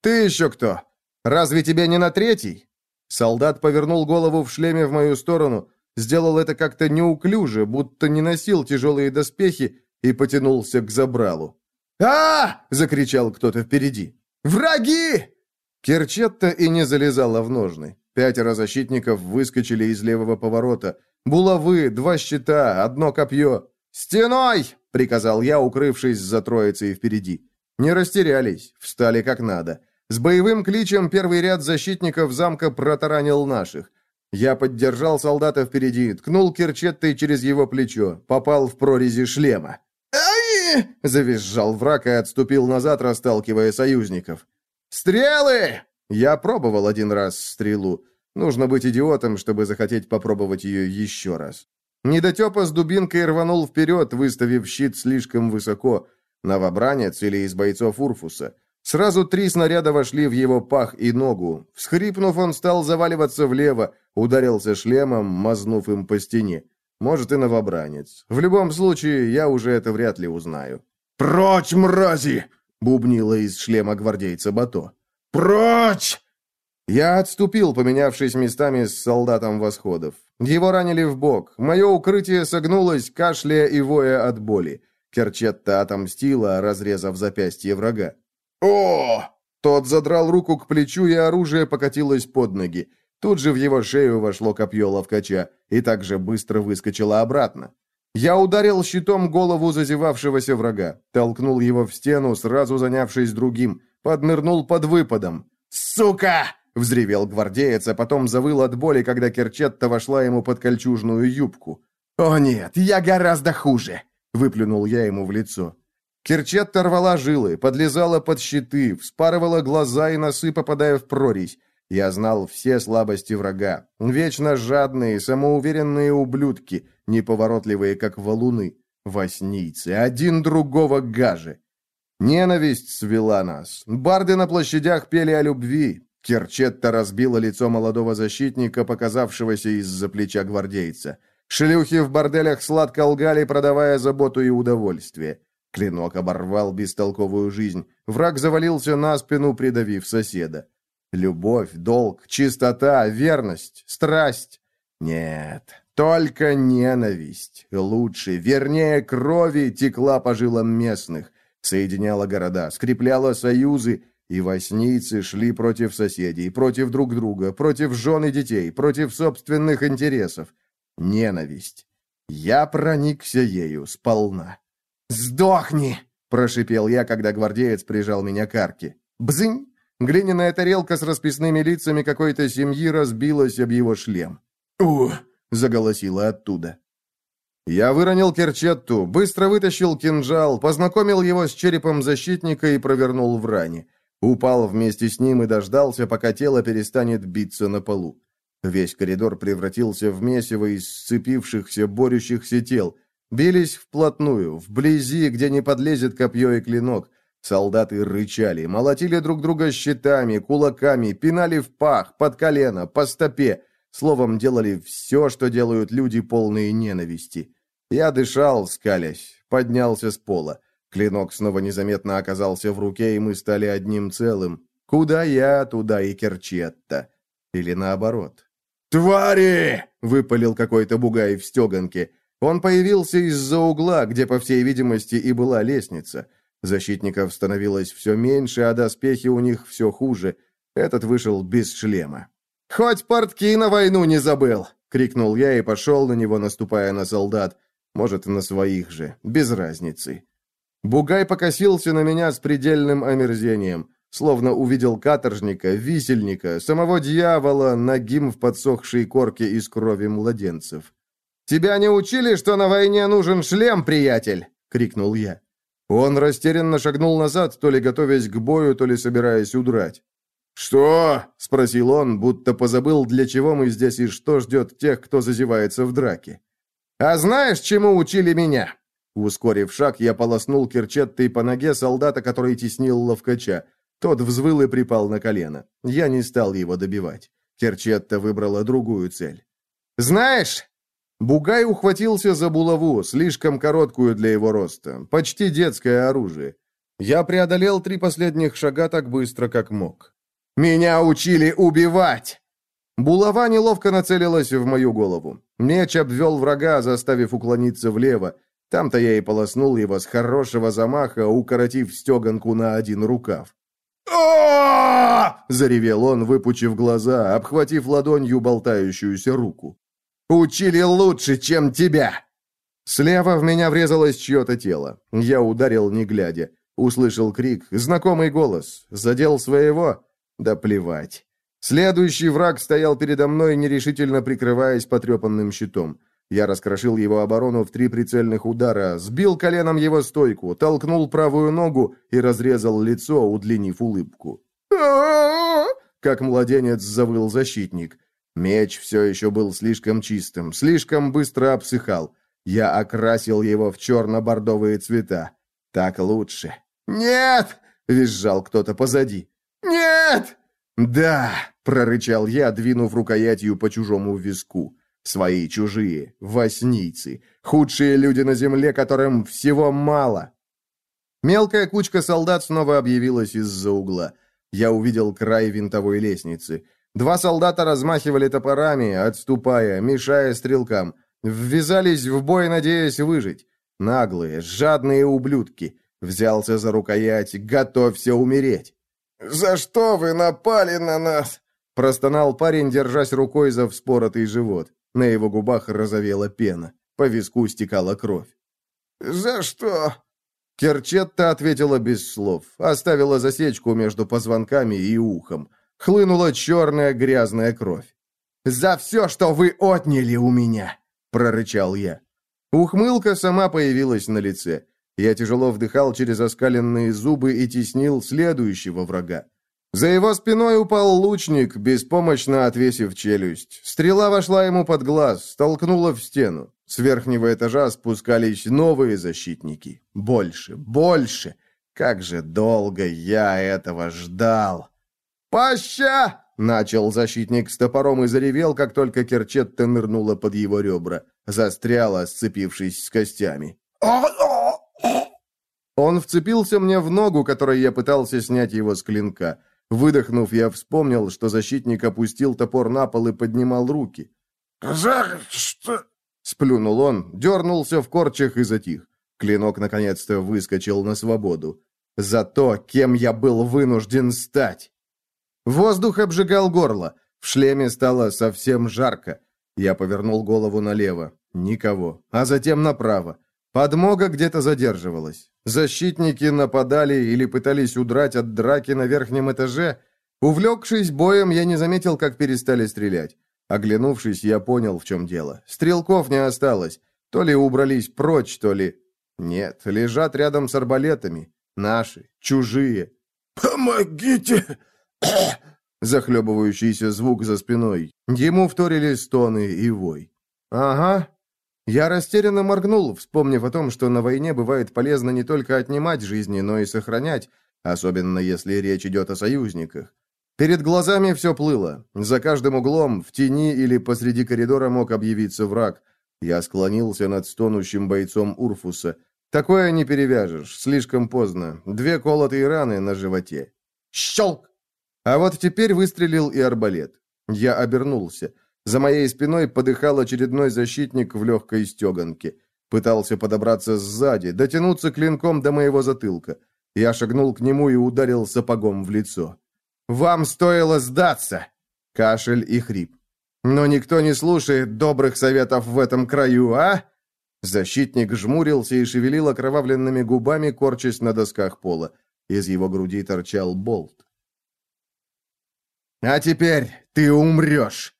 «Ты еще кто? Разве тебе не на третий?» Солдат повернул голову в шлеме в мою сторону, сделал это как-то неуклюже, будто не носил тяжелые доспехи, и потянулся к забралу. а, закричал кто-то впереди. «Враги!» Керчетта и не залезала в ножны. Пятеро защитников выскочили из левого поворота. Булавы, два щита, одно копье. «Стеной!» — приказал я, укрывшись за троицей впереди. Не растерялись, встали как надо. С боевым кличем первый ряд защитников замка протаранил наших. Я поддержал солдата впереди, ткнул Керчеттой через его плечо, попал в прорези шлема. «Ай!» — завизжал враг и отступил назад, расталкивая союзников. «Стрелы!» Я пробовал один раз стрелу. Нужно быть идиотом, чтобы захотеть попробовать ее еще раз. Недотепа с дубинкой рванул вперед, выставив щит слишком высоко. Новобранец или из бойцов Урфуса. Сразу три снаряда вошли в его пах и ногу. Всхрипнув, он стал заваливаться влево, ударился шлемом, мазнув им по стене. Может, и новобранец. В любом случае, я уже это вряд ли узнаю.
«Прочь, мрази!»
бубнило из шлема гвардейца Бато.
«Прочь!»
Я отступил, поменявшись местами с солдатом восходов. Его ранили в бок. Мое укрытие согнулось, кашляя и воя от боли. Керчетта отомстила, разрезав запястье врага.
«О!»
Тот задрал руку к плечу, и оружие покатилось под ноги. Тут же в его шею вошло копье ловкача, и также быстро выскочило обратно. Я ударил щитом голову зазевавшегося врага, толкнул его в стену, сразу занявшись другим, поднырнул под выпадом.
«Сука!»
— взревел гвардеец, а потом завыл от боли, когда Керчетта вошла ему под кольчужную юбку.
«О нет, я гораздо хуже!» — выплюнул я ему в лицо.
Керчетта рвала жилы, подлезала под щиты, вспарывала глаза и носы, попадая в прорезь. Я знал все слабости врага. Вечно жадные, самоуверенные ублюдки, неповоротливые, как валуны. Воснийцы, один другого гаже. Ненависть свела нас. Барды на площадях пели о любви. Керчетта разбила лицо молодого защитника, показавшегося из-за плеча гвардейца. Шлюхи в борделях сладко лгали, продавая заботу и удовольствие. Клинок оборвал бестолковую жизнь. Враг завалился на спину, придавив соседа. Любовь, долг, чистота, верность, страсть. Нет, только ненависть. Лучше, вернее, крови текла по жилам местных, соединяла города, скрепляла союзы, и воснийцы шли против соседей, против друг друга, против жен и детей, против собственных интересов. Ненависть. Я проникся ею сполна.
«Сдохни!»
– прошипел я, когда гвардеец прижал меня к арке. «Бзынь!» Глиняная тарелка с расписными лицами какой-то семьи разбилась об его шлем.
«У!»
— заголосила оттуда. Я выронил керчетту, быстро вытащил кинжал, познакомил его с черепом защитника и провернул в ране. Упал вместе с ним и дождался, пока тело перестанет биться на полу. Весь коридор превратился в месиво из сцепившихся, борющихся тел. Бились вплотную, вблизи, где не подлезет копье и клинок. Солдаты рычали, молотили друг друга щитами, кулаками, пинали в пах, под колено, по стопе. Словом, делали все, что делают люди, полные ненависти. Я дышал, скалясь, поднялся с пола. Клинок снова незаметно оказался в руке, и мы стали одним целым. Куда я, туда и Керчетта. Или наоборот.
«Твари!»
— выпалил какой-то бугай в стеганке. Он появился из-за угла, где, по всей видимости, и была лестница. Защитников становилось все меньше, а доспехи у них все хуже. Этот вышел без шлема. «Хоть портки на войну не забыл!» — крикнул я и пошел на него, наступая на солдат. Может, на своих же, без разницы. Бугай покосился на меня с предельным омерзением, словно увидел каторжника, висельника, самого дьявола, нагим в подсохшей корке из крови младенцев. «Тебя не учили, что на войне нужен шлем, приятель?» — крикнул я. Он растерянно шагнул назад, то ли готовясь к бою, то ли собираясь удрать. «Что?» — спросил он, будто позабыл, для чего мы здесь и что ждет тех, кто зазевается в драке. «А знаешь, чему учили меня?» Ускорив шаг, я полоснул керчеттой по ноге солдата, который теснил ловкача. Тот взвыл и припал на колено. Я не стал его добивать. Керчетта выбрала другую цель. «Знаешь...» Бугай ухватился за булаву, слишком короткую для его роста. Почти детское оружие. Я преодолел три последних шага так быстро, как мог. «Меня учили убивать!» Булава неловко нацелилась в мою голову. Меч обвел врага, заставив уклониться влево. Там-то я и полоснул его с хорошего замаха, укоротив стеганку на один рукав. о заревел он, выпучив глаза, обхватив ладонью болтающуюся руку. «Учили лучше, чем тебя!» Слева в меня врезалось чье-то тело. Я ударил, не глядя. Услышал крик, знакомый голос. Задел своего. Да плевать. Следующий враг стоял передо мной, нерешительно прикрываясь потрепанным щитом. Я раскрошил его оборону в три прицельных удара, сбил коленом его стойку, толкнул правую ногу и разрезал лицо, удлинив улыбку. Как младенец завыл защитник. Меч все еще был слишком чистым, слишком быстро обсыхал. Я окрасил его в черно-бордовые цвета. Так лучше. «Нет!» — визжал кто-то позади. «Нет!» «Да!» — прорычал я, двинув рукоятью по чужому виску. «Свои чужие, воснийцы, худшие люди на земле, которым всего мало!» Мелкая кучка солдат снова объявилась из-за угла. Я увидел край винтовой лестницы. Два солдата размахивали топорами, отступая, мешая стрелкам. Ввязались в бой, надеясь выжить. Наглые, жадные ублюдки. Взялся за рукоять, готовься умереть.
«За что вы напали на нас?»
Простонал парень, держась рукой за вспоротый живот. На его губах разовела пена. По виску стекала кровь.
«За что?»
Керчетта ответила без слов. Оставила засечку между позвонками и ухом. Хлынула черная грязная кровь. «За все, что вы отняли у меня!» — прорычал я. Ухмылка сама появилась на лице. Я тяжело вдыхал через оскаленные зубы и теснил следующего врага. За его спиной упал лучник, беспомощно отвесив челюсть. Стрела вошла ему под глаз, столкнула в стену. С верхнего этажа спускались новые защитники. Больше, больше. Как же долго я этого ждал. «Паща!» — начал защитник с топором и заревел, как только Керчетта нырнула под его ребра. Застряла, сцепившись с костями. Он вцепился мне в ногу, которой я пытался снять его с клинка. Выдохнув, я вспомнил, что защитник опустил топор на пол и поднимал руки.
«За что?»
— сплюнул он, дернулся в корчах и затих. Клинок наконец-то выскочил на свободу. «За то, кем я был вынужден стать!» Воздух обжигал горло. В шлеме стало совсем жарко. Я повернул голову налево. Никого. А затем направо. Подмога где-то задерживалась. Защитники нападали или пытались удрать от драки на верхнем этаже. Увлекшись боем, я не заметил, как перестали стрелять. Оглянувшись, я понял, в чем дело. Стрелков не осталось. То ли убрались прочь, то ли... Нет, лежат рядом с арбалетами. Наши, чужие.
«Помогите!»
Захлебывающийся звук за спиной. Ему вторили стоны и вой. «Ага, я растерянно моргнул, вспомнив о том, что на войне бывает полезно не только отнимать жизни, но и сохранять, особенно если речь идет о союзниках. Перед глазами все плыло. За каждым углом, в тени или посреди коридора мог объявиться враг. Я склонился над стонущим бойцом Урфуса. Такое не перевяжешь, слишком поздно. Две колотые раны на животе. Щелк! А вот теперь выстрелил и арбалет. Я обернулся. За моей спиной подыхал очередной защитник в легкой стеганке. Пытался подобраться сзади, дотянуться клинком до моего затылка. Я шагнул к нему и ударил сапогом в лицо. «Вам стоило сдаться!» Кашель и хрип. «Но никто не слушает добрых советов в этом краю, а?» Защитник жмурился и шевелил окровавленными губами, корчась на досках пола. Из его груди торчал болт. «А теперь ты умрешь!»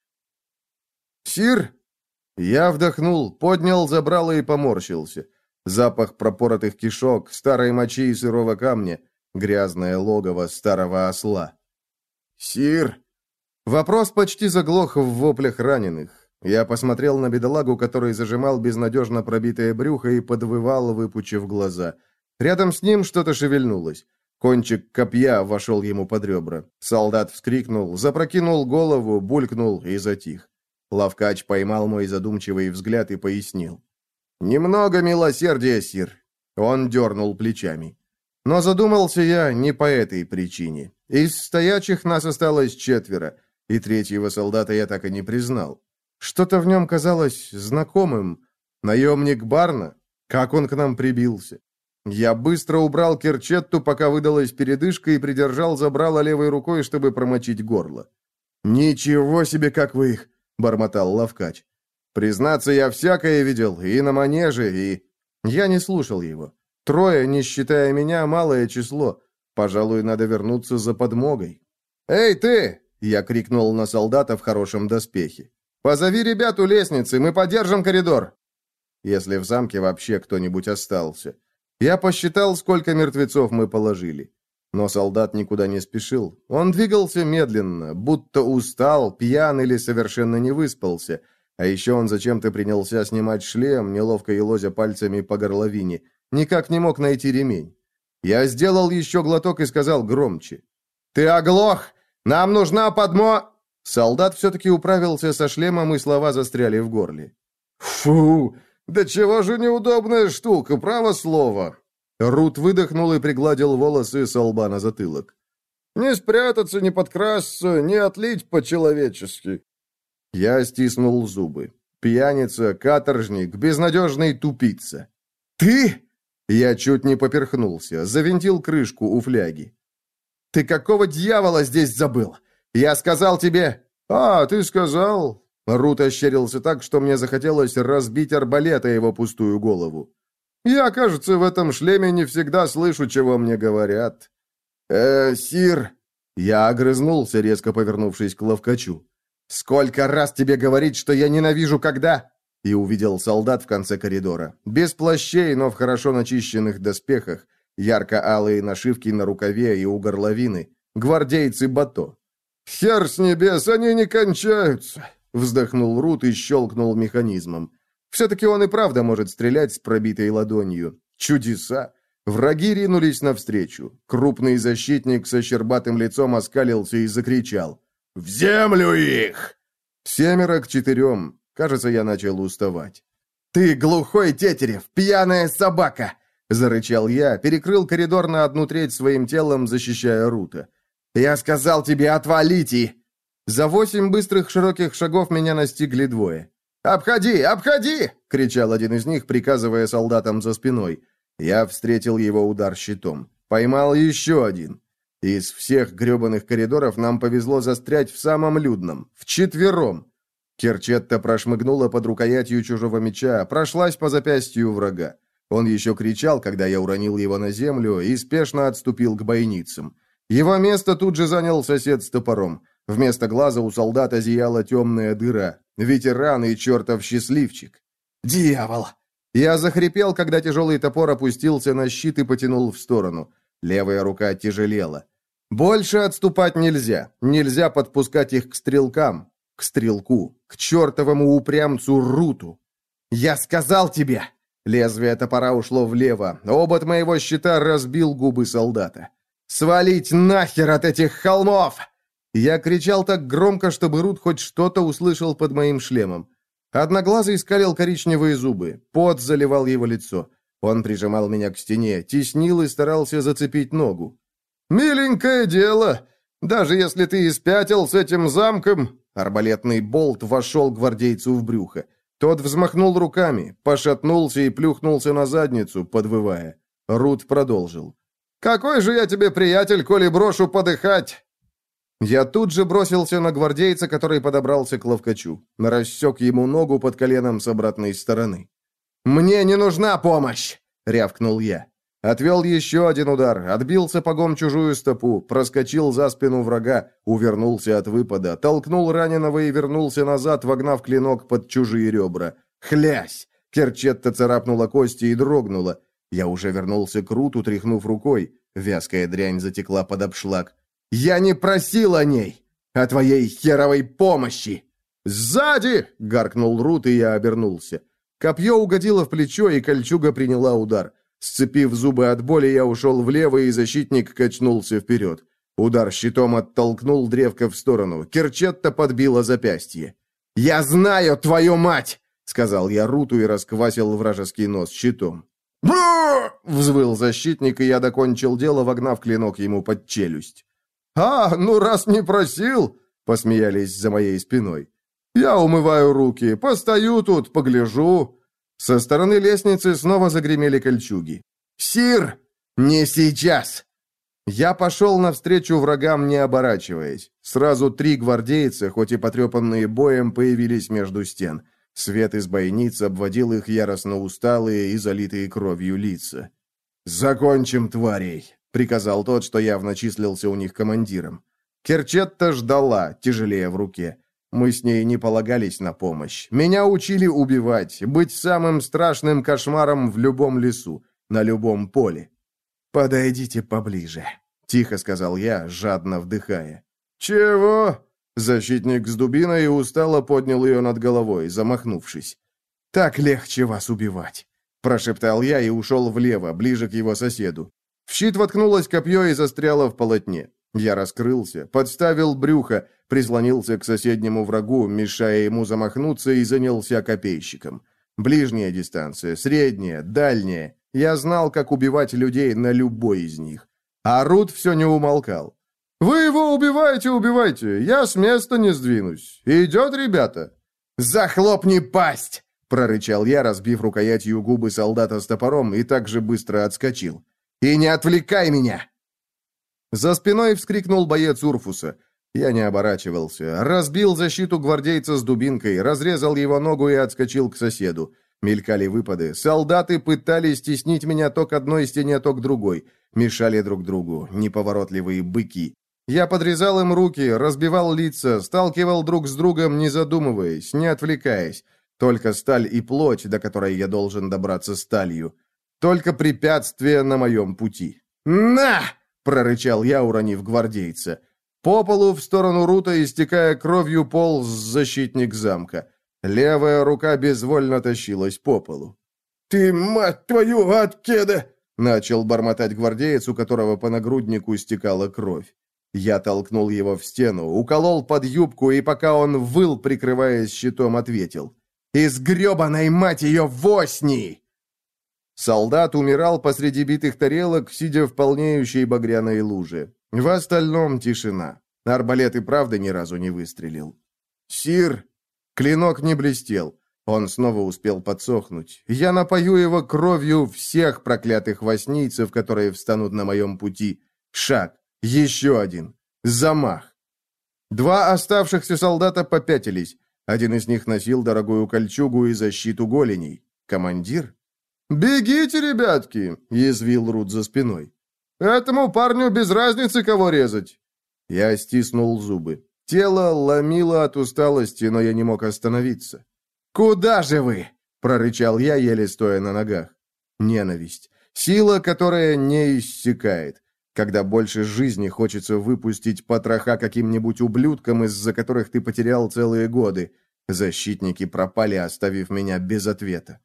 «Сир?» Я вдохнул, поднял забрало и поморщился. Запах пропоротых кишок, старой мочи и сырого камня, грязное логово старого осла.
«Сир!»
Вопрос почти заглох в воплях раненых. Я посмотрел на бедолагу, который зажимал безнадежно пробитое брюхо и подвывал, выпучив глаза. Рядом с ним что-то шевельнулось. Кончик копья вошел ему под ребра. Солдат вскрикнул, запрокинул голову, булькнул и затих. Лавкач поймал мой задумчивый взгляд и пояснил. «Немного милосердия, сир». Он дернул плечами. Но задумался я не по этой причине. Из стоячих нас осталось четверо, и третьего солдата я так и не признал. Что-то в нем казалось знакомым. Наемник Барна? Как он к нам прибился? Я быстро убрал керчетту, пока выдалась передышка, и придержал забрало левой рукой, чтобы промочить горло. «Ничего себе, как вы их!» — бормотал Лавкач. «Признаться, я всякое видел, и на манеже, и...» Я не слушал его. Трое, не считая меня, малое число. Пожалуй, надо вернуться за подмогой. «Эй, ты!» — я крикнул на солдата в хорошем доспехе. «Позови ребят у лестницы, мы подержим коридор!» Если в замке вообще кто-нибудь остался. Я посчитал, сколько мертвецов мы положили. Но солдат никуда не спешил. Он двигался медленно, будто устал, пьян или совершенно не выспался. А еще он зачем-то принялся снимать шлем, неловко елозя пальцами по горловине. Никак не мог найти ремень. Я сделал еще глоток и сказал громче. «Ты оглох! Нам нужна подмо...» Солдат все-таки управился со шлемом, и слова застряли в горле. «Фу! «Да чего же неудобная штука, право слово!» Рут выдохнул и пригладил волосы с лба на затылок. «Не спрятаться, не подкрасться, не отлить по-человечески». Я стиснул зубы. Пьяница, каторжник, безнадежный тупица. «Ты?» Я чуть не поперхнулся, завинтил крышку у фляги. «Ты какого дьявола здесь забыл? Я сказал тебе...» «А, ты сказал? Рут ощерился так, что мне захотелось разбить арбалет о его пустую голову. «Я, кажется, в этом шлеме не всегда слышу, чего мне говорят». «Э, сир...» Я огрызнулся, резко повернувшись к ловкачу. «Сколько раз тебе говорить, что я ненавижу когда...» И увидел солдат в конце коридора. Без плащей, но в хорошо начищенных доспехах. Ярко-алые нашивки на рукаве и у горловины. Гвардейцы Бато. «Хер с небес, они не кончаются!» Вздохнул Рут и щелкнул механизмом. Все-таки он и правда может стрелять с пробитой ладонью. Чудеса! Враги ринулись навстречу. Крупный защитник со щербатым лицом оскалился и закричал. «В землю их!» Семеро к четырем. Кажется, я начал уставать. «Ты глухой тетерев, пьяная собака!» Зарычал я, перекрыл коридор на одну треть своим телом, защищая Рута. «Я сказал тебе, отвалите!» За восемь быстрых широких шагов меня настигли двое. «Обходи! Обходи!» — кричал один из них, приказывая солдатам за спиной. Я встретил его удар щитом. Поймал еще один. Из всех гребаных коридоров нам повезло застрять в самом людном, вчетвером. Керчетта прошмыгнула под рукоятью чужого меча, прошлась по запястью врага. Он еще кричал, когда я уронил его на землю, и спешно отступил к бойницам. Его место тут же занял сосед с топором. Вместо глаза у солдата зияла темная дыра. Ветеран и чертов счастливчик. «Дьявол!» Я захрипел, когда тяжелый топор опустился на щит и потянул в сторону. Левая рука тяжелела. «Больше отступать нельзя. Нельзя подпускать их к стрелкам. К стрелку. К чертовому упрямцу Руту. Я сказал тебе!» Лезвие топора ушло влево. Обод моего щита разбил губы солдата. «Свалить нахер от этих холмов!» Я кричал так громко, чтобы Рут хоть что-то услышал под моим шлемом. Одноглазый скалил коричневые зубы, пот заливал его лицо. Он прижимал меня к стене, теснил и старался зацепить ногу. «Миленькое дело! Даже если ты испятил с этим замком...» Арбалетный болт вошел гвардейцу в брюхо. Тот взмахнул руками, пошатнулся и плюхнулся на задницу, подвывая. Рут продолжил. «Какой же я тебе приятель, коли брошу подыхать? Я тут же бросился на гвардейца, который подобрался к ловкачу. Рассек ему ногу под коленом с обратной стороны. «Мне не нужна помощь!» — рявкнул я. Отвел еще один удар, отбил сапогом чужую стопу, проскочил за спину врага, увернулся от выпада, толкнул раненого и вернулся назад, вогнав клинок под чужие ребра. Хлясь! Керчетта царапнула кости и дрогнула. Я уже вернулся к Руту, тряхнув рукой. Вязкая дрянь затекла под обшлаг. «Я не просил о ней! О твоей херовой помощи!» «Сзади!» — гаркнул Рут, и я обернулся. Копье угодило в плечо, и кольчуга приняла удар. Сцепив зубы от боли, я ушел влево, и защитник качнулся вперед. Удар щитом оттолкнул древко в сторону. Керчетта подбила запястье. «Я знаю твою мать!» — сказал я Руту и расквасил вражеский нос щитом. взвыл защитник, и я докончил дело, вогнав клинок ему под челюсть. «А, ну раз не просил!» — посмеялись за моей спиной. «Я умываю руки, постою тут, погляжу. Со стороны лестницы снова загремели кольчуги. «Сир! Не сейчас!» Я пошел навстречу врагам, не оборачиваясь. Сразу три гвардейца, хоть и потрепанные боем, появились между стен. Свет из бойниц обводил их яростно усталые и залитые кровью лица. «Закончим, тварей!» — приказал тот, что явно числился у них командиром. Керчетта ждала, тяжелее в руке. Мы с ней не полагались на помощь. Меня учили убивать, быть самым страшным кошмаром в любом лесу, на любом поле. «Подойдите поближе», — тихо сказал я, жадно вдыхая. «Чего?» Защитник с дубиной устало поднял ее над головой, замахнувшись. «Так легче вас убивать», — прошептал я и ушел влево, ближе к его соседу. В щит воткнулось копье и застряло в полотне. Я раскрылся, подставил брюхо, прислонился к соседнему врагу, мешая ему замахнуться, и занялся копейщиком. Ближняя дистанция, средняя, дальняя. Я знал, как убивать людей на любой из них. А Рут все не умолкал. «Вы его убиваете, убивайте! Я с места не сдвинусь! Идет, ребята!» «Захлопни пасть!» — прорычал я, разбив рукоятью губы солдата с топором, и так же быстро отскочил. «И не отвлекай меня!» За спиной вскрикнул боец Урфуса. Я не оборачивался. Разбил защиту гвардейца с дубинкой, разрезал его ногу и отскочил к соседу. Мелькали выпады. Солдаты пытались стеснить меня то к одной стене, то к другой. Мешали друг другу. Неповоротливые быки. Я подрезал им руки, разбивал лица, сталкивал друг с другом, не задумываясь, не отвлекаясь. Только сталь и плоть, до которой я должен добраться сталью. Только препятствия на моем пути. «На!» — прорычал я, уронив гвардейца. По полу в сторону Рута, истекая кровью, полз защитник замка. Левая рука безвольно тащилась по полу. «Ты, мать твою, от кеда!» — начал бормотать гвардеец, у которого по нагруднику стекала кровь. Я толкнул его в стену, уколол под юбку, и пока он выл, прикрываясь щитом, ответил. «Из гребаной, мать ее, восни!» Солдат умирал посреди битых тарелок, сидя в полнеющей багряной луже. В остальном тишина. Арбалет и правда ни разу не выстрелил. «Сир!» Клинок не блестел. Он снова успел подсохнуть. Я напою его кровью всех проклятых воснийцев, которые встанут на моем пути. Шаг. Еще один. Замах. Два оставшихся солдата попятились. Один из них носил дорогую кольчугу и защиту голеней. Командир? «Бегите, ребятки!» — язвил Рут за спиной. «Этому парню без разницы, кого резать!» Я стиснул зубы. Тело ломило от усталости, но я не мог остановиться. «Куда же вы?» — прорычал я, еле стоя на ногах. Ненависть. Сила, которая не иссякает. Когда больше жизни хочется выпустить потроха каким-нибудь ублюдкам, из-за которых ты потерял целые годы. Защитники пропали, оставив меня без ответа.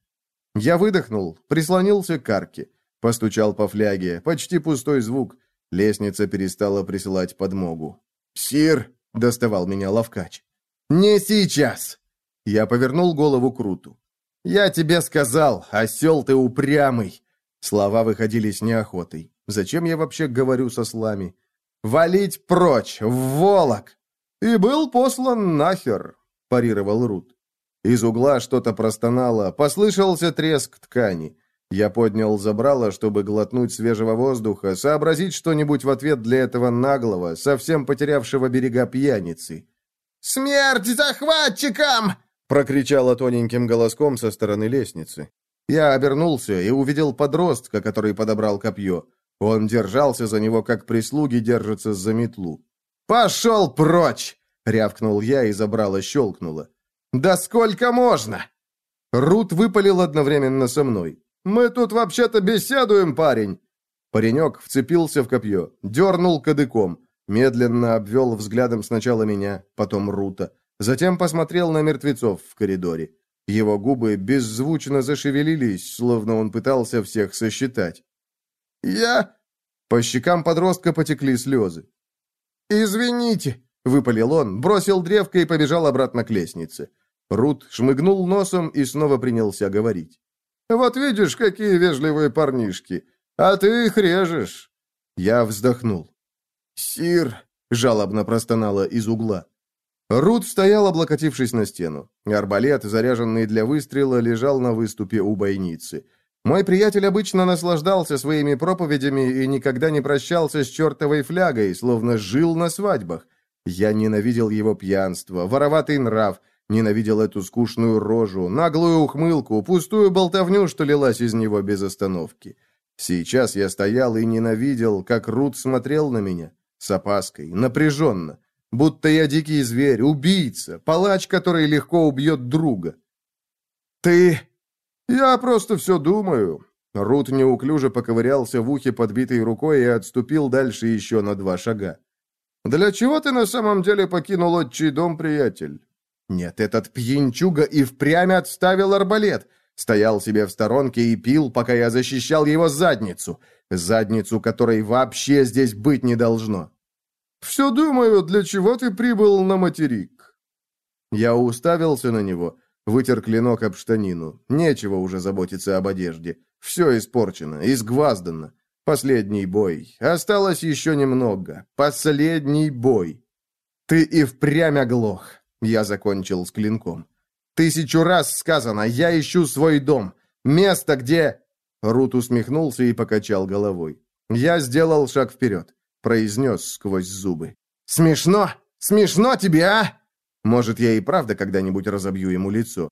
Я выдохнул, прислонился к арке, постучал по фляге, почти пустой звук. Лестница перестала присылать подмогу. «Сир!» — доставал меня ловкач. «Не сейчас!» Я повернул голову к Руту. «Я тебе сказал, осел ты упрямый!» Слова выходили с неохотой. Зачем я вообще говорю со слами? «Валить прочь! В волок!» «И был послан нахер!» — парировал Рут. Из угла что-то простонало, послышался треск ткани. Я поднял забрало, чтобы глотнуть свежего воздуха, сообразить что-нибудь в ответ для этого наглого, совсем потерявшего берега пьяницы.
«Смерть захватчикам!»
— прокричала тоненьким голоском со стороны лестницы. Я обернулся и увидел подростка, который подобрал копье. Он держался за него, как прислуги держатся за метлу. «Пошел прочь!» — рявкнул я, и забрало щелкнуло. «Да сколько можно?» Рут выпалил одновременно со мной. «Мы тут вообще-то беседуем, парень!» Паренек вцепился в копье, дернул кадыком, медленно обвел взглядом сначала меня, потом Рута, затем посмотрел на мертвецов в коридоре. Его губы беззвучно зашевелились, словно он пытался всех сосчитать. «Я...» По щекам подростка потекли слезы. «Извините», — выпалил он, бросил древко и побежал обратно к лестнице. Рут шмыгнул носом и снова принялся говорить. «Вот видишь, какие вежливые парнишки, а ты их режешь». Я вздохнул. «Сир», — жалобно простонала из угла. Рут стоял, облокотившись на стену. Арбалет, заряженный для выстрела, лежал на выступе у бойницы. Мой приятель обычно наслаждался своими проповедями и никогда не прощался с чертовой флягой, словно жил на свадьбах. Я ненавидел его пьянство, вороватый нрав, ненавидел эту скучную рожу, наглую ухмылку, пустую болтовню, что лилась из него без остановки. Сейчас я стоял и ненавидел, как Рут смотрел на меня, с опаской, напряженно, будто я дикий зверь, убийца, палач, который легко убьет друга. «Ты «Я просто все думаю». Рут неуклюже поковырялся в ухе подбитой рукой и отступил дальше еще на два шага. «Для чего ты на самом деле покинул отчий дом, приятель?» «Нет, этот пьянчуга и впрямь отставил арбалет. Стоял себе в сторонке и пил, пока я защищал его задницу. Задницу, которой вообще здесь быть не должно». «Все думаю, для чего ты прибыл на материк?» Я уставился на него. Вытер клинок об штанину. Нечего уже заботиться об одежде. Все испорчено, изгваздано. Последний бой. Осталось еще немного. Последний бой. Ты и впрямь оглох. Я закончил с клинком. Тысячу раз сказано, я ищу свой дом. Место, где... Рут усмехнулся и покачал головой. Я сделал шаг вперед. Произнес сквозь зубы. «Смешно? Смешно тебе, а?» Может, я и правда когда-нибудь разобью ему лицо.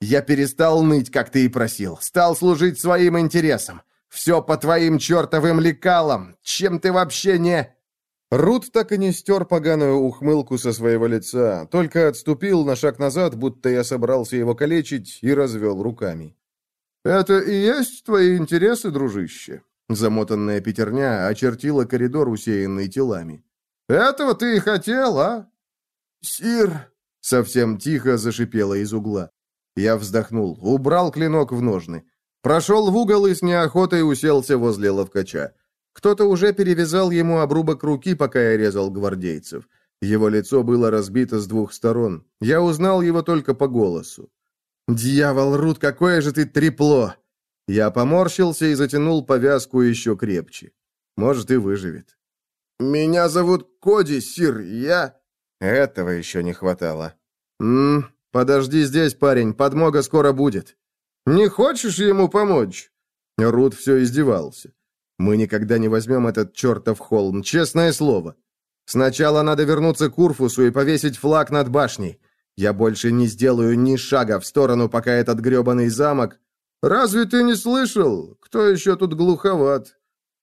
Я перестал ныть, как ты и просил. Стал служить своим интересам. Все по твоим чертовым лекалам. Чем ты вообще не...» Рут так и не стер поганую ухмылку со своего лица, только отступил на шаг назад, будто я собрался его калечить, и развел руками. «Это и есть твои интересы, дружище?» Замотанная пятерня очертила коридор, усеянный телами. «Этого ты и хотел, а?» «Сир!» — совсем тихо зашипела из угла. Я вздохнул, убрал клинок в ножны. Прошел в угол и с неохотой уселся возле ловкача. Кто-то уже перевязал ему обрубок руки, пока я резал гвардейцев. Его лицо было разбито с двух сторон. Я узнал его только по голосу. «Дьявол, Рут, какое же ты трепло!» Я поморщился и затянул повязку еще крепче. Может, и выживет. «Меня зовут Коди, Сир, я...» Этого еще не хватало. «М подожди здесь, парень, подмога скоро будет». «Не хочешь ему помочь?» Рут все издевался. «Мы никогда не возьмем этот чертов холм, честное слово. Сначала надо вернуться к Урфусу и повесить флаг над башней. Я больше не сделаю ни шага в сторону, пока этот гребаный замок...» «Разве ты не слышал? Кто еще тут глуховат?»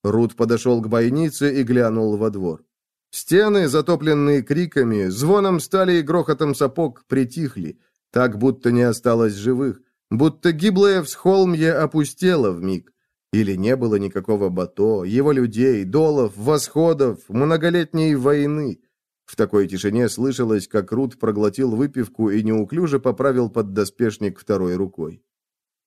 Рут подошел к бойнице и глянул во двор. Стены, затопленные криками, звоном стали и грохотом сапог, притихли, так будто не осталось живых, будто гиблое всхолмье опустело вмиг. Или не было никакого Бато, его людей, долов, восходов, многолетней войны. В такой тишине слышалось, как Рут проглотил выпивку и неуклюже поправил поддоспешник второй рукой.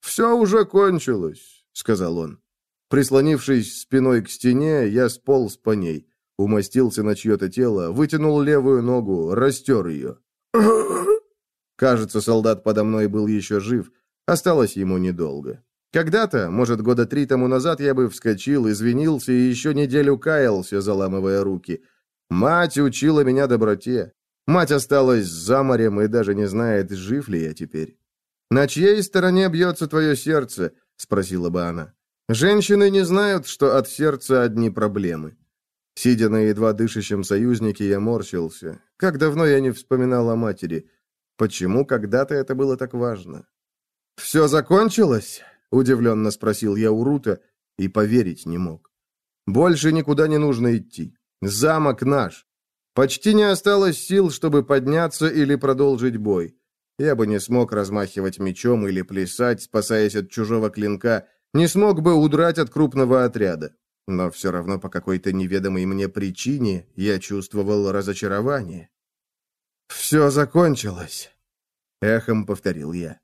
«Все уже кончилось», — сказал он. Прислонившись спиной к стене, я сполз по ней. Умостился на чье-то тело, вытянул левую ногу, растер ее. Кажется, солдат подо мной был еще жив. Осталось ему недолго. Когда-то, может, года три тому назад, я бы вскочил, извинился и еще неделю каялся, заламывая руки. Мать учила меня доброте. Мать осталась за морем и даже не знает, жив ли я теперь. «На чьей стороне бьется твое сердце?» — спросила бы она. «Женщины не знают, что от сердца одни проблемы». Сидя на едва дышащем союзнике, я морщился. Как давно я не вспоминал о матери. Почему когда-то это было так важно? «Все закончилось?» Удивленно спросил я у Рута и поверить не мог. Больше никуда не нужно идти. Замок наш. Почти не осталось сил, чтобы подняться или продолжить бой. Я бы не смог размахивать мечом или плясать, спасаясь от чужого клинка, не смог бы удрать от крупного отряда. Но все равно по какой-то неведомой мне причине я чувствовал разочарование. «Все закончилось», — эхом повторил я.